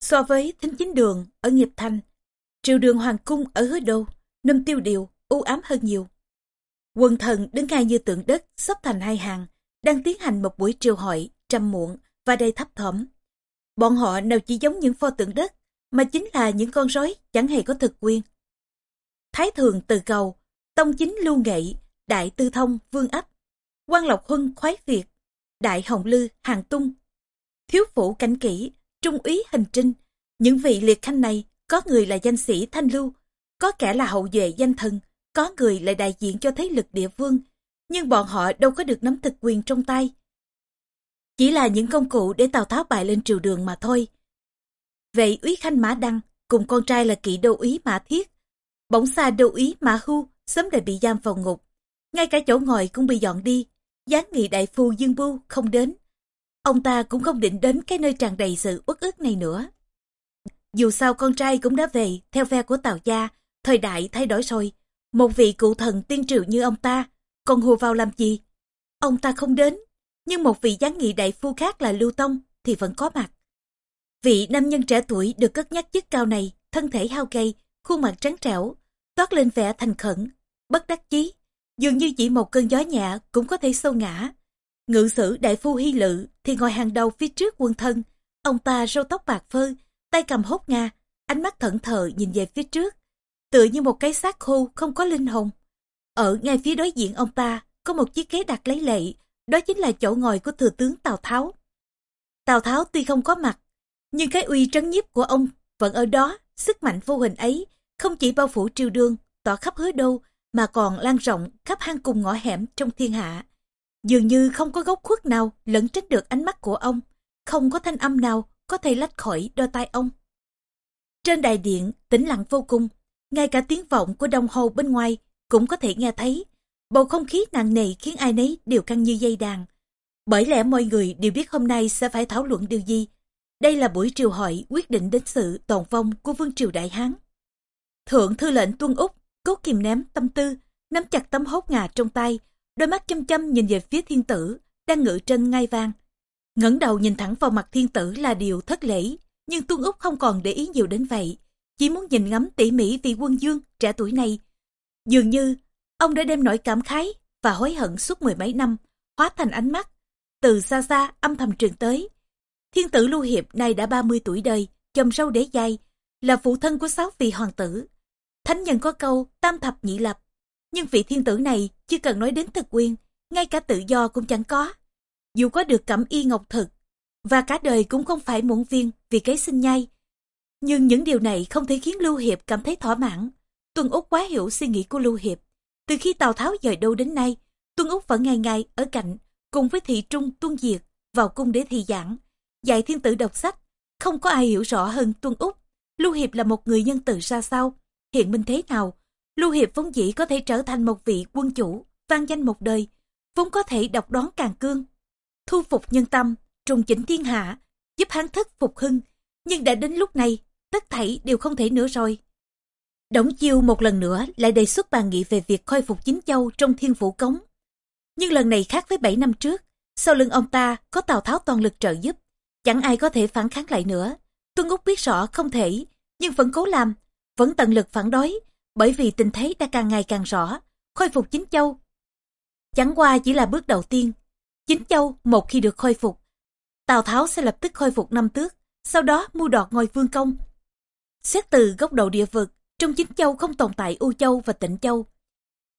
So với thính chính đường ở nghiệp thanh, triều đường hoàng cung ở hứa đô, nâm tiêu điều, u ám hơn nhiều. Quần thần đứng ngay như tượng đất, sắp thành hai hàng, đang tiến hành một buổi triều hội, trầm muộn và đầy thấp thỏm. Bọn họ nào chỉ giống những pho tượng đất, mà chính là những con rối chẳng hề có thực quyền. Thái thường từ cầu, tông chính lưu nghệ, đại tư thông, vương ấp, quan lộc huân khoái việt, đại hồng lư, hàng tung, thiếu phủ cảnh kỹ, trung úy hình trinh. Những vị liệt khanh này, có người là danh sĩ thanh lưu, có kẻ là hậu duệ danh thần, có người lại đại diện cho thế lực địa phương, nhưng bọn họ đâu có được nắm thực quyền trong tay. Chỉ là những công cụ để Tào Tháo bại lên triều đường mà thôi. Vậy úy khanh Mã Đăng cùng con trai là kỵ đô úy Mã Thiết, bỗng xa đô úy Mã Hưu sớm đã bị giam vào ngục. Ngay cả chỗ ngồi cũng bị dọn đi, gián nghị đại phu Dương Bưu không đến. Ông ta cũng không định đến cái nơi tràn đầy sự uất ức này nữa. Dù sao con trai cũng đã về theo phe của Tào Gia, thời đại thay đổi rồi, một vị cụ thần tiên triệu như ông ta, còn hùa vào làm gì? Ông ta không đến, nhưng một vị gián nghị đại phu khác là Lưu Tông thì vẫn có mặt. Vị nam nhân trẻ tuổi được cất nhắc chức cao này, thân thể hao gầy, khuôn mặt trắng trẻo, toát lên vẻ thành khẩn, bất đắc chí, dường như chỉ một cơn gió nhẹ cũng có thể sâu ngã. Ngự sử đại phu hy lự thì ngồi hàng đầu phía trước quân thân, ông ta râu tóc bạc phơ, tay cầm hốt nga, ánh mắt thẫn thờ nhìn về phía trước, tựa như một cái xác khô không có linh hồn. Ở ngay phía đối diện ông ta có một chiếc ghế đặt lấy lệ, đó chính là chỗ ngồi của thừa tướng Tào Tháo. Tào Tháo tuy không có mặt, nhưng cái uy trấn nhiếp của ông vẫn ở đó, sức mạnh vô hình ấy không chỉ bao phủ triều đương, tỏa khắp hứa đô, mà còn lan rộng khắp hang cùng ngõ hẻm trong thiên hạ. Dường như không có góc khuất nào lẫn tránh được ánh mắt của ông, không có thanh âm nào có thể lách khỏi đôi tai ông. Trên đại điện, tĩnh lặng vô cùng, ngay cả tiếng vọng của đồng hồ bên ngoài cũng có thể nghe thấy. Bầu không khí nặng nề khiến ai nấy đều căng như dây đàn. Bởi lẽ mọi người đều biết hôm nay sẽ phải thảo luận điều gì. Đây là buổi triều hội quyết định đến sự tồn vong của vương triều Đại Hán. Thượng thư lệnh Tuân Úc cố kìm ném tâm tư, nắm chặt tấm hốt ngà trong tay, đôi mắt chăm chăm nhìn về phía thiên tử, đang ngự trên ngai vang. ngẩng đầu nhìn thẳng vào mặt thiên tử là điều thất lễ, nhưng Tuân Úc không còn để ý nhiều đến vậy, chỉ muốn nhìn ngắm tỉ mỉ vị quân dương trẻ tuổi này. Dường như ông đã đem nỗi cảm khái và hối hận suốt mười mấy năm, hóa thành ánh mắt, từ xa xa âm thầm truyền tới. Thiên tử Lưu Hiệp nay đã 30 tuổi đời, chồng râu đế dai, là phụ thân của sáu vị hoàng tử. Thánh nhân có câu tam thập nhị lập, nhưng vị thiên tử này chưa cần nói đến thực quyền, ngay cả tự do cũng chẳng có. Dù có được cẩm y ngọc thực, và cả đời cũng không phải muộn viên vì cái sinh nhai. Nhưng những điều này không thể khiến Lưu Hiệp cảm thấy thỏa mãn. Tuân Úc quá hiểu suy nghĩ của Lưu Hiệp. Từ khi Tào Tháo dời đâu đến nay, Tuân Úc vẫn ngày ngày ở cạnh, cùng với thị trung Tuân Diệt vào cung để thị giảng, dạy thiên tử đọc sách. Không có ai hiểu rõ hơn Tuân Úc. Lưu Hiệp là một người nhân từ ra sao, hiện minh thế nào. Lưu Hiệp vốn dĩ có thể trở thành một vị quân chủ, vang danh một đời, vốn có thể độc đoán càng cương, thu phục nhân tâm, trùng chỉnh thiên hạ, giúp hắn thức phục hưng. Nhưng đã đến lúc này, tất thảy đều không thể nữa rồi. Đổng chiêu một lần nữa lại đề xuất bàn nghị về việc khôi phục chính châu trong thiên phủ cống. Nhưng lần này khác với 7 năm trước, sau lưng ông ta có Tào Tháo toàn lực trợ giúp, chẳng ai có thể phản kháng lại nữa. Tuân Úc biết rõ không thể, nhưng vẫn cố làm, vẫn tận lực phản đối, bởi vì tình thế đã càng ngày càng rõ, khôi phục chính châu. Chẳng qua chỉ là bước đầu tiên. Chính châu một khi được khôi phục, Tào Tháo sẽ lập tức khôi phục năm tước, sau đó mua đọt ngôi vương công. Xét từ góc độ địa vực, trong chính châu không tồn tại U Châu và Tịnh Châu.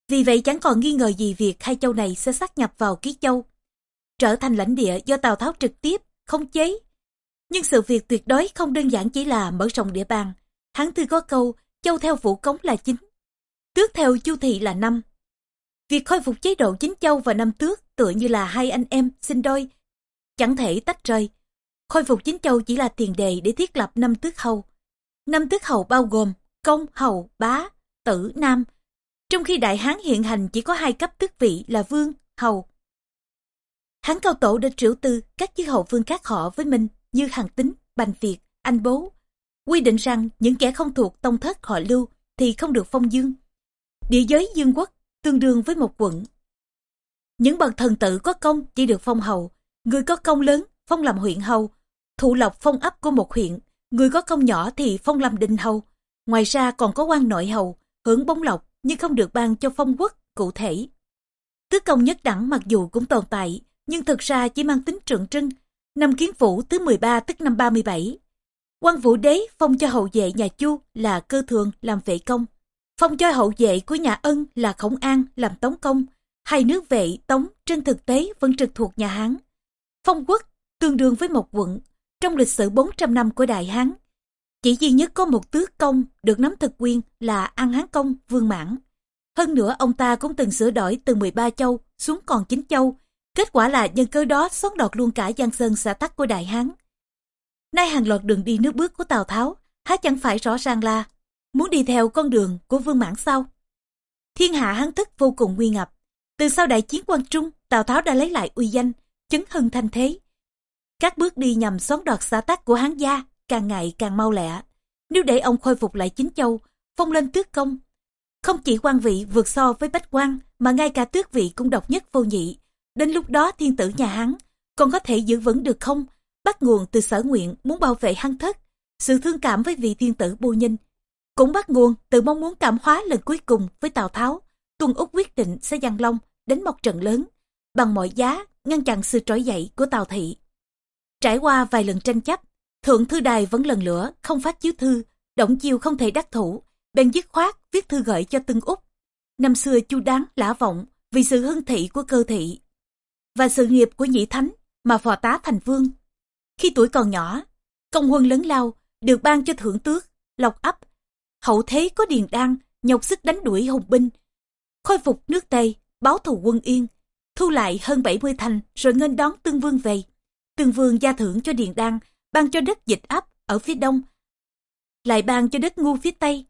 Vì vậy chẳng còn nghi ngờ gì việc hai châu này sẽ sát nhập vào Ký Châu, trở thành lãnh địa do Tào Tháo trực tiếp, không chế. Nhưng sự việc tuyệt đối không đơn giản chỉ là mở rộng địa bàn. Hắn thư có câu, châu theo vũ cống là chính, tước theo chu thị là năm. Việc khôi phục chế độ chính châu và năm tước tựa như là hai anh em sinh đôi, chẳng thể tách rời. Khôi phục chính châu chỉ là tiền đề để thiết lập năm tước hầu. Năm tước hầu bao gồm công, hầu, bá, tử, nam. Trong khi Đại Hán hiện hành chỉ có hai cấp tước vị là vương, hầu. Hán cao tổ đã triệu tư các chư hầu vương khác họ với mình như Hằng Tính, Bành Việt, Anh Bố. Quy định rằng những kẻ không thuộc tông thất họ lưu thì không được phong dương. Địa giới dương quốc tương đương với một quận. Những bậc thần tử có công chỉ được phong hầu, người có công lớn phong làm huyện hầu, thụ lộc phong ấp của một huyện, người có công nhỏ thì phong làm đình hầu. Ngoài ra còn có quan nội hầu, hưởng bóng lộc nhưng không được ban cho phong quốc cụ thể. Tứ công nhất đẳng mặc dù cũng tồn tại, nhưng thực ra chỉ mang tính tượng trưng. Năm kiến vũ thứ 13 tức năm 37. quan vũ đế phong cho hậu vệ nhà Chu là cơ thường làm vệ công. Phong cho hậu vệ của nhà Ân là Khổng An làm tống công. Hai nước vệ tống trên thực tế vẫn trực thuộc nhà Hán. Phong quốc tương đương với một quận trong lịch sử 400 năm của Đại Hán. Chỉ duy nhất có một tước công được nắm thực quyền là An Hán Công Vương Mãn. Hơn nữa ông ta cũng từng sửa đổi từ 13 châu xuống còn 9 châu. Kết quả là nhân cơ đó xót đọt luôn cả Giang Sơn xã tắc của Đại Hán. Nay hàng loạt đường đi nước bước của Tào Tháo, há chẳng phải rõ ràng là muốn đi theo con đường của Vương Mãn sao? Thiên hạ hán thức vô cùng nguy ngập. Từ sau đại chiến quan Trung, Tào Tháo đã lấy lại uy danh, chấn hưng thanh thế. Các bước đi nhằm xóa đoạt xã tắc của hán gia càng ngày càng mau lẹ. Nếu để ông khôi phục lại chính châu, phong lên tước công, không chỉ quan vị vượt so với bách quan, mà ngay cả tước vị cũng độc nhất vô nhị. Đến lúc đó thiên tử nhà Hán còn có thể giữ vững được không? Bắt nguồn từ sở nguyện muốn bảo vệ hăng thất, sự thương cảm với vị thiên tử bô nhinh Cũng bắt nguồn từ mong muốn cảm hóa lần cuối cùng với Tào Tháo. Tuân Úc quyết định sẽ giăng long đến một trận lớn, bằng mọi giá ngăn chặn sự trỗi dậy của Tào Thị. Trải qua vài lần tranh chấp, Thượng Thư Đài vẫn lần lửa, không phát chiếu thư, Động Chiêu không thể đắc thủ, bèn dứt khoát viết thư gửi cho Tân Úc. Năm xưa chu đáng lã vọng vì sự hưng thị của cơ thị và sự nghiệp của nhị thánh mà phò tá thành vương. Khi tuổi còn nhỏ, công huân lớn lao được ban cho thượng tước, lộc ấp. Hậu thế có điền đan, nhọc sức đánh đuổi hùng binh, khôi phục nước Tây, báo thù quân Yên, thu lại hơn 70 thành rồi nghênh đón Tương Vương về. Tương Vương gia thưởng cho Điền Đan, ban cho đất dịch ấp ở phía đông, lại ban cho đất ngu phía tây.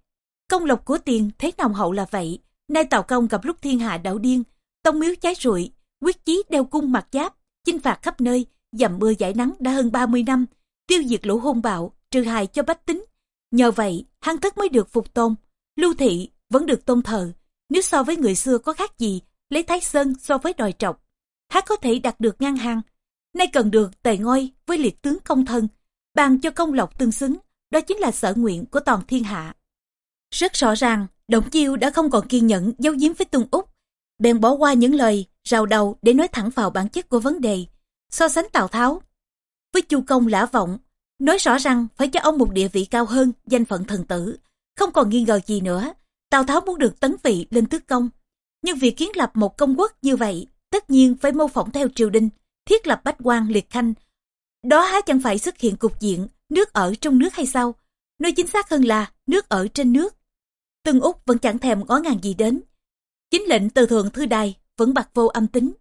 Công lộc của tiền thế nồng hậu là vậy, nay Tào Công gặp lúc thiên hạ đảo điên, tông miếu cháy rụi, quyết chí đeo cung mặt giáp, chinh phạt khắp nơi, dầm mưa giải nắng đã hơn 30 năm, tiêu diệt lũ hung bạo, trừ hại cho bách tính. Nhờ vậy, hăng thất mới được phục tôn, lưu thị vẫn được tôn thờ. Nếu so với người xưa có khác gì, lấy Thái Sơn so với đòi trọc, hát có thể đạt được ngang hàng. Nay cần được tề ngôi với liệt tướng công thân, bàn cho công lộc tương xứng, đó chính là sở nguyện của toàn thiên hạ. Rất rõ ràng, Động chiêu đã không còn kiên nhẫn giấu giếm với Tung Úc, bèn bỏ qua những lời rào đầu để nói thẳng vào bản chất của vấn đề, so sánh Tào Tháo. Với Chu Công lã vọng, nói rõ rằng phải cho ông một địa vị cao hơn danh phận thần tử, không còn nghi ngờ gì nữa. Tào Tháo muốn được tấn vị lên tước công, nhưng việc kiến lập một công quốc như vậy tất nhiên phải mô phỏng theo triều đình, thiết lập bách quan liệt khanh. Đó há chẳng phải xuất hiện cục diện nước ở trong nước hay sao? Nói chính xác hơn là nước ở trên nước. Tân Úc vẫn chẳng thèm ngó ngàng gì đến. Chính lệnh từ thượng thư đài vẫn bạc vô âm tính.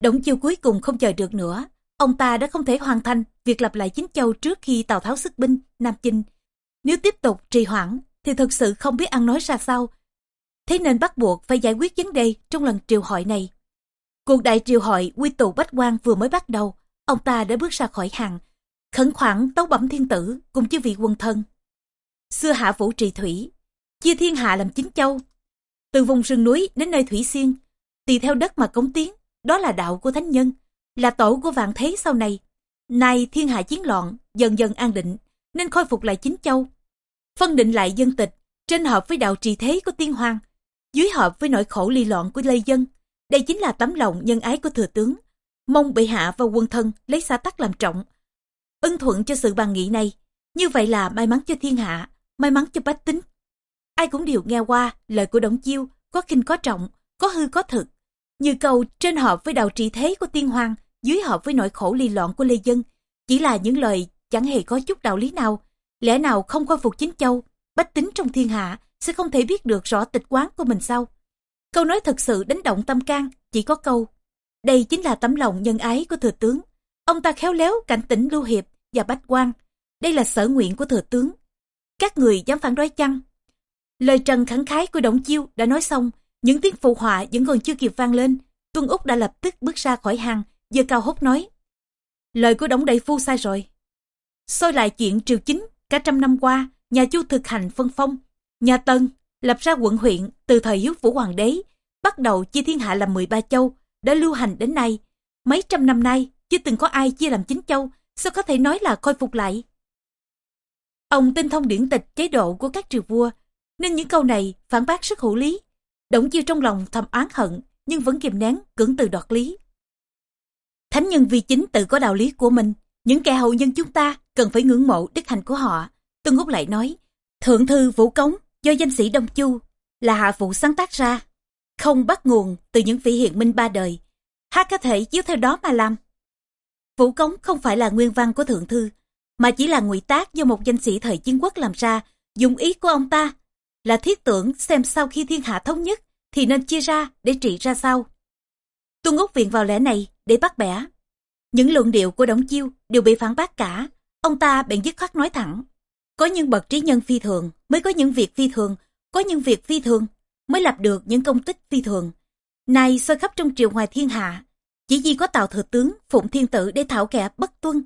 Đổng chiêu cuối cùng không chờ được nữa. Ông ta đã không thể hoàn thành việc lập lại chính châu trước khi Tào Tháo xuất binh, Nam Chinh. Nếu tiếp tục trì hoãn, thì thực sự không biết ăn nói ra sao. Thế nên bắt buộc phải giải quyết vấn đề trong lần triều hội này. Cuộc đại triều hội quy tụ bách quan vừa mới bắt đầu, ông ta đã bước ra khỏi hàng, khẩn khoản tấu bẩm thiên tử cùng chư vị quân thân. Xưa hạ vũ trì thủy, chia thiên hạ làm chín châu. Từ vùng rừng núi đến nơi thủy xiên, tùy theo đất mà cống tiến, đó là đạo của thánh nhân, là tổ của vạn thế sau này. Nay thiên hạ chiến loạn, dần dần an định, nên khôi phục lại chín châu. Phân định lại dân tịch, trên hợp với đạo trì thế của tiên hoàng, dưới hợp với nỗi khổ ly loạn của lê dân. Đây chính là tấm lòng nhân ái của thừa tướng. Mong bệ hạ và quân thân lấy xã tắc làm trọng. Ân thuận cho sự bàn nghị này. Như vậy là may mắn cho thiên hạ, may mắn cho bách tính. Ai cũng đều nghe qua lời của Đổng Chiêu, có khinh có trọng, có hư có thực. Như câu trên hợp với đạo trị thế của tiên hoàng, dưới hợp với nỗi khổ ly loạn của lê dân. Chỉ là những lời chẳng hề có chút đạo lý nào. Lẽ nào không khôi phục chính châu, bách tính trong thiên hạ sẽ không thể biết được rõ tịch quán của mình sao? Câu nói thật sự đánh động tâm can, chỉ có câu. Đây chính là tấm lòng nhân ái của thừa tướng. Ông ta khéo léo cảnh tỉnh lưu hiệp và bách quan. Đây là sở nguyện của thừa tướng. Các người dám phản đối chăng? Lời trần khẳng khái của Động Chiêu đã nói xong, những tiếng phụ họa vẫn còn chưa kịp vang lên. Tuân Úc đã lập tức bước ra khỏi hàng, giơ cao hốt nói. Lời của Đổng Đại Phu sai rồi. Xôi lại chuyện triều chính, cả trăm năm qua, nhà Chu thực hành phân phong. Nhà Tân lập ra quận huyện từ thời hiếu vũ hoàng đế, bắt đầu chia thiên hạ làm 13 châu, đã lưu hành đến nay. Mấy trăm năm nay, chưa từng có ai chia làm chín châu, sao có thể nói là khôi phục lại. Ông tinh thông điển tịch chế độ của các triều vua, nên những câu này phản bác rất hữu lý. Đổng chiêu trong lòng thầm oán hận, nhưng vẫn kiềm nén, cưỡng từ đoạt lý. Thánh nhân vì chính tự có đạo lý của mình, những kẻ hậu nhân chúng ta cần phải ngưỡng mộ đức hạnh của họ. Tương úc lại nói, Thượng thư Vũ Cống do danh sĩ Đông Chu là hạ phụ sáng tác ra, không bắt nguồn từ những vị hiện minh ba đời. há có thể chiếu theo đó mà làm. Vũ Cống không phải là nguyên văn của Thượng Thư, mà chỉ là ngụy tác do một danh sĩ thời chiến quốc làm ra, dùng ý của ông ta là thiết tưởng xem sau khi thiên hạ thống nhất thì nên chia ra để trị ra sao. Tuân Úc viện vào lẽ này để bắt bẻ. Những luận điệu của Đổng Chiêu đều bị phản bác cả, ông ta bèn dứt khoát nói thẳng. Có những bậc trí nhân phi thường mới có những việc phi thường, có những việc phi thường mới lập được những công tích phi thường. Này soi khắp trong triều ngoài thiên hạ, chỉ vì có tào thừa tướng phụng thiên tử để thảo kẻ bất tuân,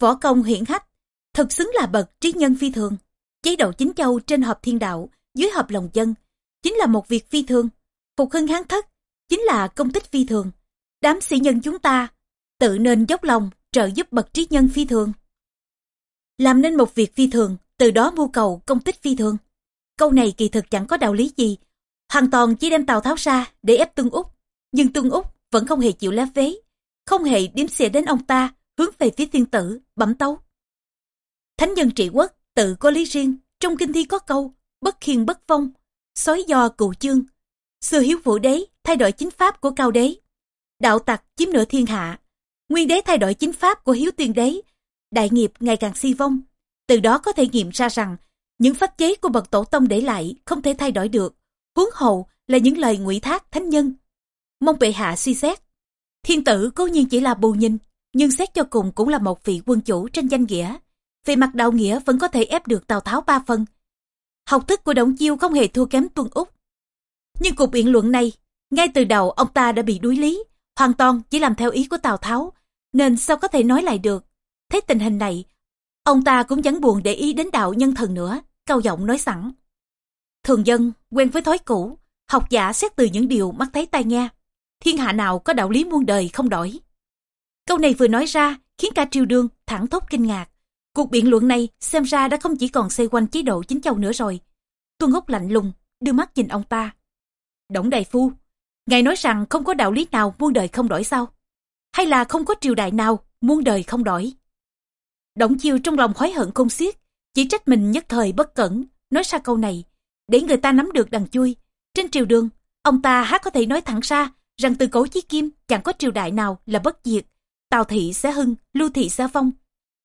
võ công hiển hách, thực xứng là bậc trí nhân phi thường. Chế độ chính châu trên hợp thiên đạo, dưới hợp lòng dân, chính là một việc phi thường. Phục hưng hán thất, chính là công tích phi thường. Đám sĩ nhân chúng ta tự nên dốc lòng trợ giúp bậc trí nhân phi thường. Làm nên một việc phi thường, từ đó mưu cầu công tích phi thường. Câu này kỳ thực chẳng có đạo lý gì. Hoàn toàn chỉ đem Tào Tháo ra để ép tương Úc. Nhưng tương Úc vẫn không hề chịu lá vế. Không hề điếm xỉa đến ông ta, hướng về phía thiên tử, bẩm tấu. Thánh nhân trị quốc, tự có lý riêng. Trong kinh thi có câu, bất khiên bất phong, sói do cựu chương. Xưa hiếu vũ đế thay đổi chính pháp của cao đế. Đạo tặc chiếm nửa thiên hạ. Nguyên đế thay đổi chính pháp của hiếu tiên đế. Đại nghiệp ngày càng si vong, từ đó có thể nghiệm ra rằng, những pháp chế của bậc tổ tông để lại không thể thay đổi được, huống hầu là những lời ngụy thác thánh nhân. Mong bệ hạ suy xét. Thiên tử cố nhiên chỉ là bù nhìn, nhưng xét cho cùng cũng là một vị quân chủ trên danh nghĩa. Về mặt đạo nghĩa vẫn có thể ép được Tào Tháo ba phần. Học thức của Đổng Chiêu không hề thua kém Tuân Úc. Nhưng cuộc biện luận này, ngay từ đầu ông ta đã bị đuối lý, hoàn toàn chỉ làm theo ý của Tào Tháo, nên sao có thể nói lại được. Thấy tình hình này, Ông ta cũng chẳng buồn để ý đến đạo nhân thần nữa, cao giọng nói sẵn. Thường dân, quen với thói cũ, học giả xét từ những điều mắt thấy tai nghe. Thiên hạ nào có đạo lý muôn đời không đổi. Câu này vừa nói ra khiến cả triều đương thẳng thốt kinh ngạc. Cuộc biện luận này xem ra đã không chỉ còn xoay quanh chế độ chính châu nữa rồi. Tuân Húc lạnh lùng, đưa mắt nhìn ông ta. Đổng đại phu, ngài nói rằng không có đạo lý nào muôn đời không đổi sao? Hay là không có triều đại nào muôn đời không đổi? Đổng chiêu trong lòng khói hận không xiết, chỉ trách mình nhất thời bất cẩn, nói ra câu này, để người ta nắm được đằng chui. Trên triều đường, ông ta há có thể nói thẳng ra rằng từ cổ chí kim chẳng có triều đại nào là bất diệt. Tào thị sẽ hưng, lưu thị sẽ phong.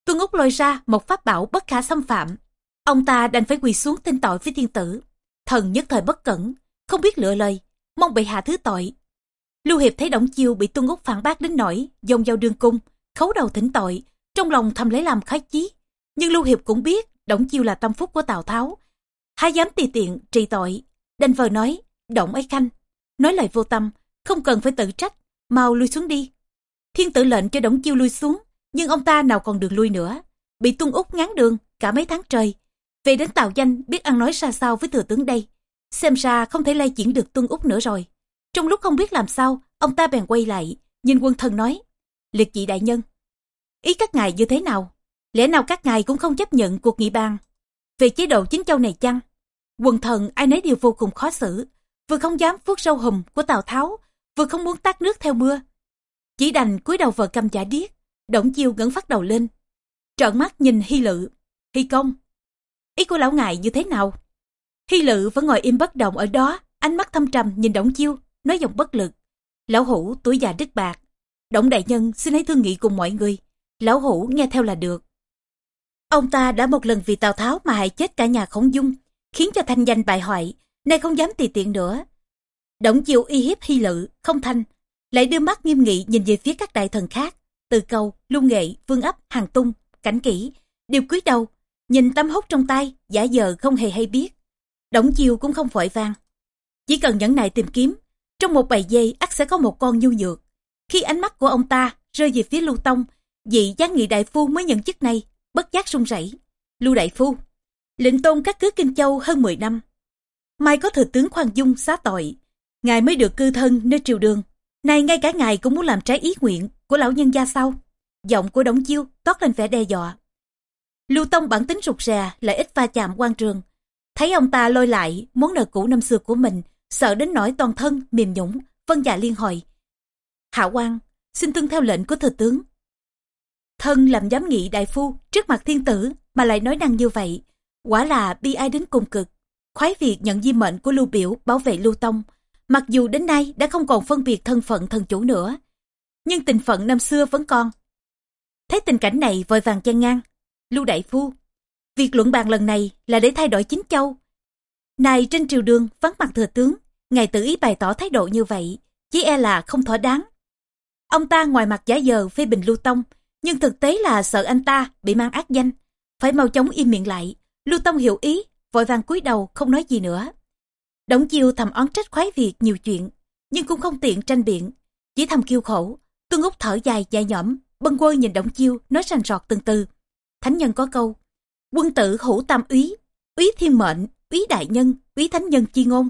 Tuân Úc lôi ra một pháp bảo bất khả xâm phạm. Ông ta đành phải quỳ xuống tin tội với thiên tử. Thần nhất thời bất cẩn, không biết lựa lời, mong bị hạ thứ tội. Lưu Hiệp thấy Đổng Chiêu bị Tuân Úc phản bác đến nỗi dông dao đương cung, khấu đầu thỉnh tội, trong lòng thầm lấy làm khái chí. Nhưng Lưu Hiệp cũng biết Đổng Chiêu là tâm phúc của Tào Tháo. Hai dám tùy tiện trị tội, đành vờ nói, Động ấy khanh, nói lời vô tâm, không cần phải tự trách, mau lui xuống đi. Thiên tử lệnh cho Đổng Chiêu lui xuống, nhưng ông ta nào còn đường lui nữa. Bị Tuân Úc ngán đường cả mấy tháng trời. Về đến Tào Danh biết ăn nói ra sao với thừa tướng đây. Xem ra không thể lay chuyển được Tuân Úc nữa rồi. Trong lúc không biết làm sao, ông ta bèn quay lại, nhìn quân thần nói, liệt dị đại nhân. Ý các ngài như thế nào? Lẽ nào các ngài cũng không chấp nhận cuộc nghị bàn về chế độ chính châu này chăng? Quần thần ai nấy đều vô cùng khó xử, vừa không dám phước râu hùm của Tào Tháo, vừa không muốn tát nước theo mưa. Chỉ đành cúi đầu vợ cầm giả điếc, động chiêu ngẩng phát đầu lên. Trợn mắt nhìn Hy Lự, Hy Công. Ý của lão ngài như thế nào? Hy Lự vẫn ngồi im bất động ở đó, ánh mắt thâm trầm nhìn Động Chiêu, nói giọng bất lực. Lão Hủ tuổi già đứt bạc. Động đại nhân xin hãy thương nghị cùng mọi người. Lão Hủ nghe theo là được. Ông ta đã một lần vì Tào Tháo mà hại chết cả nhà khổng dung, khiến cho thanh danh bại hoại, nay không dám tùy tiện nữa. Động chiêu y hiếp hy lự, không thanh, lại đưa mắt nghiêm nghị nhìn về phía các đại thần khác, từ cầu, lung nghệ, vương ấp, hàng tung, cảnh kỹ, đều cúi đầu, nhìn tấm hốc trong tay, giả giờ không hề hay biết. Động chiều cũng không vội vang. Chỉ cần nhẫn nại tìm kiếm, trong một bầy dây ắt sẽ có một con nhu nhược. Khi ánh mắt của ông ta rơi về phía lưu tông, vị giáng nghị đại phu mới nhận chức này, bất giác run rẩy. Lưu đại phu, lệnh tôn các cứ Kinh Châu hơn 10 năm. Mai có thừa tướng khoan dung xá tội, ngài mới được cư thân nơi triều đường. Nay ngay cả ngài cũng muốn làm trái ý nguyện của lão nhân gia sau. Giọng của Đống Chiêu toát lên vẻ đe dọa. Lưu Tông bản tính rụt rè lại ít va chạm quan trường. Thấy ông ta lôi lại món nợ cũ năm xưa của mình, sợ đến nỗi toàn thân mềm nhũng, vân dạ liên hồi. Hạ quan, xin tuân theo lệnh của thừa tướng. Thân làm giám nghị đại phu trước mặt thiên tử mà lại nói năng như vậy, quả là bi ai đến cùng cực. Khoái việc nhận di mệnh của Lưu Biểu bảo vệ Lưu Tông, mặc dù đến nay đã không còn phân biệt thân phận thần chủ nữa, nhưng tình phận năm xưa vẫn còn. Thấy tình cảnh này vội vàng chen ngang, Lưu Đại Phu, việc luận bàn lần này là để thay đổi chính châu. Này trên triều đường vắng mặt thừa tướng, ngài tự ý bày tỏ thái độ như vậy, chỉ e là không thỏa đáng. Ông ta ngoài mặt giả giờ phê bình Lưu Tông, nhưng thực tế là sợ anh ta bị mang ác danh, phải mau chóng im miệng lại. Lưu Tông hiểu ý, vội vàng cúi đầu không nói gì nữa. Đổng chiêu thầm oán trách khoái việc nhiều chuyện, nhưng cũng không tiện tranh biện, chỉ thầm kêu khổ. Tuân Úc thở dài dài nhõm, bân quơ nhìn Đổng chiêu nói rành rọt từng từ. Thánh nhân có câu, quân tử hữu tam úy, úy thiên mệnh, úy đại nhân, úy thánh nhân chi ngôn.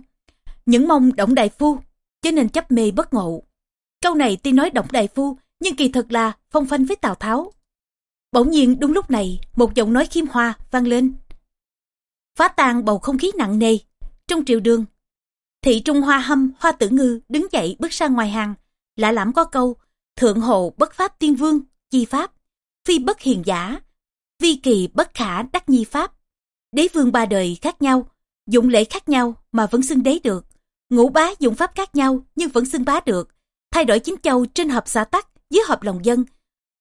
Những mong Động đại phu, cho nên chấp mê bất ngộ. Câu này tuy nói Động đại phu, nhưng kỳ thực là phong phanh với Tào Tháo. Bỗng nhiên đúng lúc này, một giọng nói khiêm hoa vang lên. Phá tan bầu không khí nặng nề. Trong triều đường, thị trung hoa hâm, hoa tử ngư đứng dậy bước ra ngoài hàng. Lạ lắm có câu, thượng hộ bất pháp tiên vương, chi pháp, phi bất hiền giả, vi kỳ bất khả đắc nhi pháp. Đế vương ba đời khác nhau, dụng lễ khác nhau mà vẫn xưng đế được. Ngũ bá dụng pháp khác nhau nhưng vẫn xưng bá được. Thay đổi chính châu trên hợp xã tắc dưới hợp lòng dân.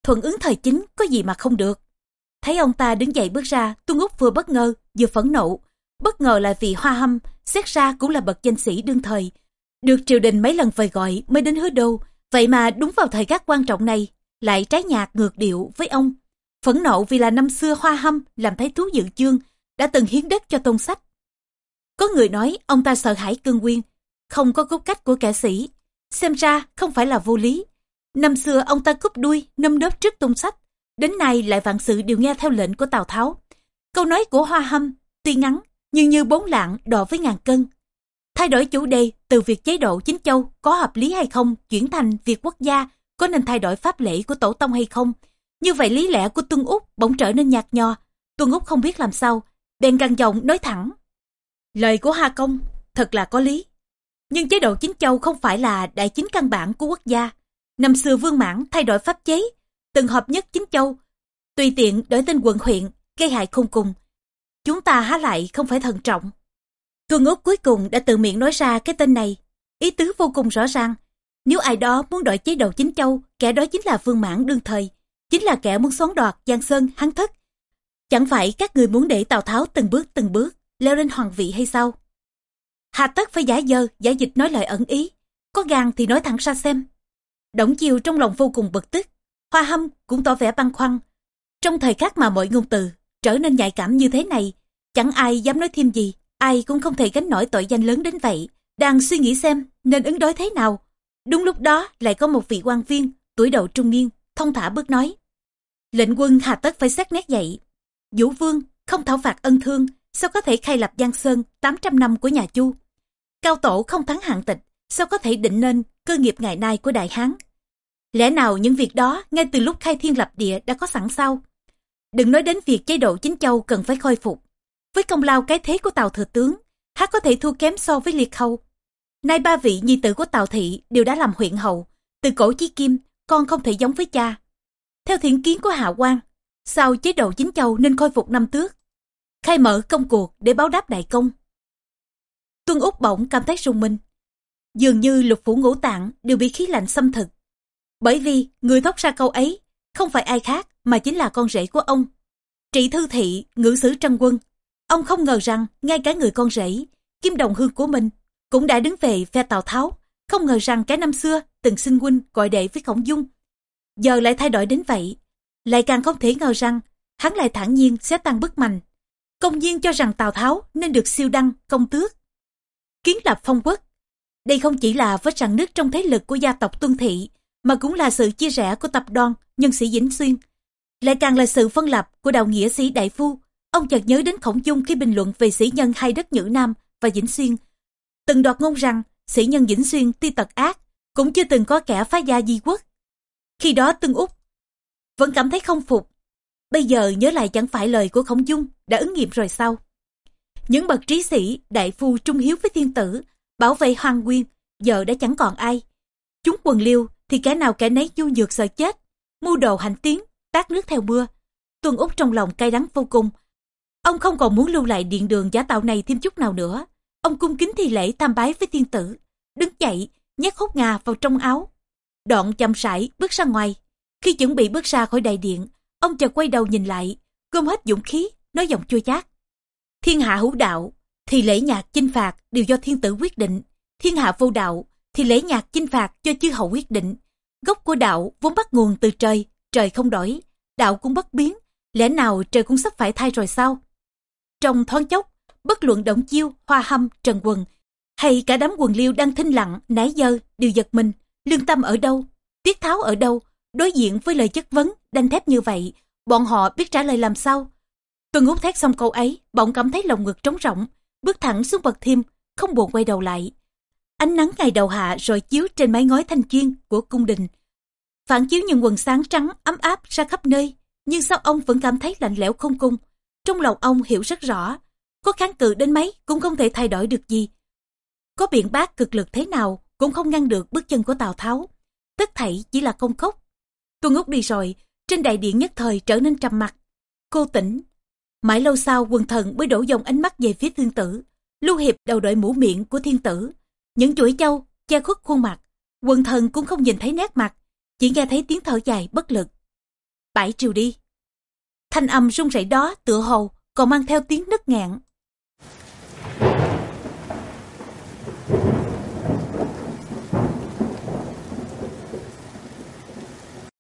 Thuận ứng thời chính có gì mà không được. Thấy ông ta đứng dậy bước ra, Tuân Úc vừa bất ngờ, vừa phẫn nộ. Bất ngờ là vì Hoa Hâm, xét ra cũng là bậc danh sĩ đương thời. Được triều đình mấy lần vời gọi mới đến hứa đô, vậy mà đúng vào thời khắc quan trọng này, lại trái nhạc ngược điệu với ông. Phẫn nộ vì là năm xưa Hoa Hâm làm thấy thú dự chương, đã từng hiến đất cho tôn sách. Có người nói ông ta sợ hãi cương nguyên, không có cốt cách của kẻ sĩ. Xem ra không phải là vô lý. Năm xưa ông ta cúp đuôi, nâm đớp trước tôn sách, Đến nay lại vạn sự đều nghe theo lệnh của Tào Tháo. Câu nói của Hoa Hâm tuy ngắn nhưng như bốn lạng đọ với ngàn cân. Thay đổi chủ đề từ việc chế độ chính châu có hợp lý hay không chuyển thành việc quốc gia có nên thay đổi pháp lễ của tổ tông hay không. Như vậy lý lẽ của Tuân Úc bỗng trở nên nhạt nhòa. Tuân Úc không biết làm sao, bèn gằn giọng nói thẳng. Lời của Hà Công, thật là có lý. Nhưng chế độ chính châu không phải là đại chính căn bản của quốc gia. Năm xưa vương mãn thay đổi pháp chế, từng hợp nhất chính châu, tùy tiện đổi tên quận huyện, gây hại không cùng. Chúng ta há lại không phải thận trọng. cương Úc cuối cùng đã tự miệng nói ra cái tên này. Ý tứ vô cùng rõ ràng. Nếu ai đó muốn đổi chế độ chính châu, kẻ đó chính là vương mãn đương thời. Chính là kẻ muốn xoắn đoạt Giang Sơn, hắn thất. Chẳng phải các người muốn để Tào Tháo từng bước từng bước leo lên hoàng vị hay sao? Hà tất phải giả dơ, giả dịch nói lời ẩn ý. Có gan thì nói thẳng ra xem. Đổng chiều trong lòng vô cùng bực tức. Hoa hâm cũng tỏ vẻ băn khoăn. Trong thời khắc mà mọi ngôn từ trở nên nhạy cảm như thế này, chẳng ai dám nói thêm gì, ai cũng không thể gánh nổi tội danh lớn đến vậy. Đang suy nghĩ xem nên ứng đối thế nào. Đúng lúc đó lại có một vị quan viên, tuổi đầu trung niên, thông thả bước nói. Lệnh quân hà tất phải xét nét dậy. Vũ vương không thảo phạt ân thương, sao có thể khai lập Giang Sơn 800 năm của nhà Chu? Cao tổ không thắng hạng tịch, sao có thể định nên cơ nghiệp ngày nay của Đại Hán? Lẽ nào những việc đó ngay từ lúc khai thiên lập địa đã có sẵn sao? Đừng nói đến việc chế độ chính châu cần phải khôi phục. Với công lao cái thế của Tàu Thừa Tướng, há có thể thua kém so với Liệt Hầu. Nay ba vị nhi tử của Tàu Thị đều đã làm huyện hầu. Từ cổ chí kim, con không thể giống với cha. Theo thiện kiến của Hạ quan, sau chế độ chính châu nên khôi phục năm tước? Khai mở công cuộc để báo đáp đại công. Tuân Úc bỗng cảm thấy rung minh. Dường như lục phủ ngũ tạng đều bị khí lạnh xâm thực. Bởi vì người thốt ra câu ấy không phải ai khác mà chính là con rể của ông. Trị thư thị, ngữ sử trân quân. Ông không ngờ rằng ngay cả người con rể, kim đồng hương của mình, cũng đã đứng về phe Tào Tháo. Không ngờ rằng cái năm xưa từng xin huynh gọi đệ với khổng dung. Giờ lại thay đổi đến vậy. Lại càng không thể ngờ rằng hắn lại thản nhiên sẽ tăng bức mạnh. Công nhiên cho rằng Tào Tháo nên được siêu đăng, công tước. Kiến lập phong quốc. Đây không chỉ là vết rạn nước trong thế lực của gia tộc Tuân Thị, mà cũng là sự chia rẽ của tập đoàn nhân sĩ Vĩnh Xuyên. Lại càng là sự phân lập của đạo nghĩa sĩ Đại Phu. Ông chợt nhớ đến khổng dung khi bình luận về sĩ nhân hai đất Nhữ Nam và Vĩnh Xuyên. Từng đoạt ngôn rằng sĩ nhân Vĩnh Xuyên tuy tật ác, cũng chưa từng có kẻ phá gia di quốc. Khi đó Tương Úc vẫn cảm thấy không phục. Bây giờ nhớ lại chẳng phải lời của khổng dung đã ứng nghiệm rồi sao? Những bậc trí sĩ, đại phu trung hiếu với thiên tử, bảo vệ hoàng nguyên, giờ đã chẳng còn ai. Chúng quần liêu thì kẻ nào kẻ nấy du nhược sợ chết, mưu đồ hành tiến, tát nước theo mưa. Tuân Úc trong lòng cay đắng vô cùng. Ông không còn muốn lưu lại điện đường giả tạo này thêm chút nào nữa. Ông cung kính thi lễ tham bái với thiên tử, đứng dậy, nhét hốt ngà vào trong áo. Đoạn chậm sải bước ra ngoài. Khi chuẩn bị bước ra khỏi đại điện, ông chợt quay đầu nhìn lại, gom hết dũng khí, nói giọng chua chát. Thiên hạ hữu đạo, thì lễ nhạc chinh phạt đều do thiên tử quyết định. Thiên hạ vô đạo, thì lễ nhạc chinh phạt cho chư hầu quyết định. Gốc của đạo vốn bắt nguồn từ trời, trời không đổi, đạo cũng bất biến, lẽ nào trời cũng sắp phải thay rồi sao? Trong thoáng chốc, bất luận động chiêu, hoa hâm, trần quần, hay cả đám quần liêu đang thinh lặng, nãy giờ đều giật mình, lương tâm ở đâu, tiết tháo ở đâu, đối diện với lời chất vấn, đanh thép như vậy, bọn họ biết trả lời làm sao? Tuân út thét xong câu ấy, bỗng cảm thấy lòng ngực trống rỗng, bước thẳng xuống bậc thêm, không buồn quay đầu lại. Ánh nắng ngày đầu hạ rồi chiếu trên mái ngói thanh chuyên của cung đình. Phản chiếu những quần sáng trắng ấm áp ra khắp nơi, nhưng sao ông vẫn cảm thấy lạnh lẽo không cung. Trong lòng ông hiểu rất rõ, có kháng cự đến mấy cũng không thể thay đổi được gì. Có biện bác cực lực thế nào cũng không ngăn được bước chân của Tào Tháo. Tất thảy chỉ là công khốc. Tuân Úc đi rồi, trên đại điện nhất thời trở nên trầm mặc. Cô tỉnh. Mãi lâu sau, quần thần mới đổ dòng ánh mắt về phía thiên tử. Lưu Hiệp đầu đội mũ miệng của thiên tử. Những chuỗi châu, che khuất khuôn mặt. Quần thần cũng không nhìn thấy nét mặt. Chỉ nghe thấy tiếng thở dài bất lực. Bảy triều đi. Thanh âm rung rẩy đó tựa hồ còn mang theo tiếng nứt ngạn.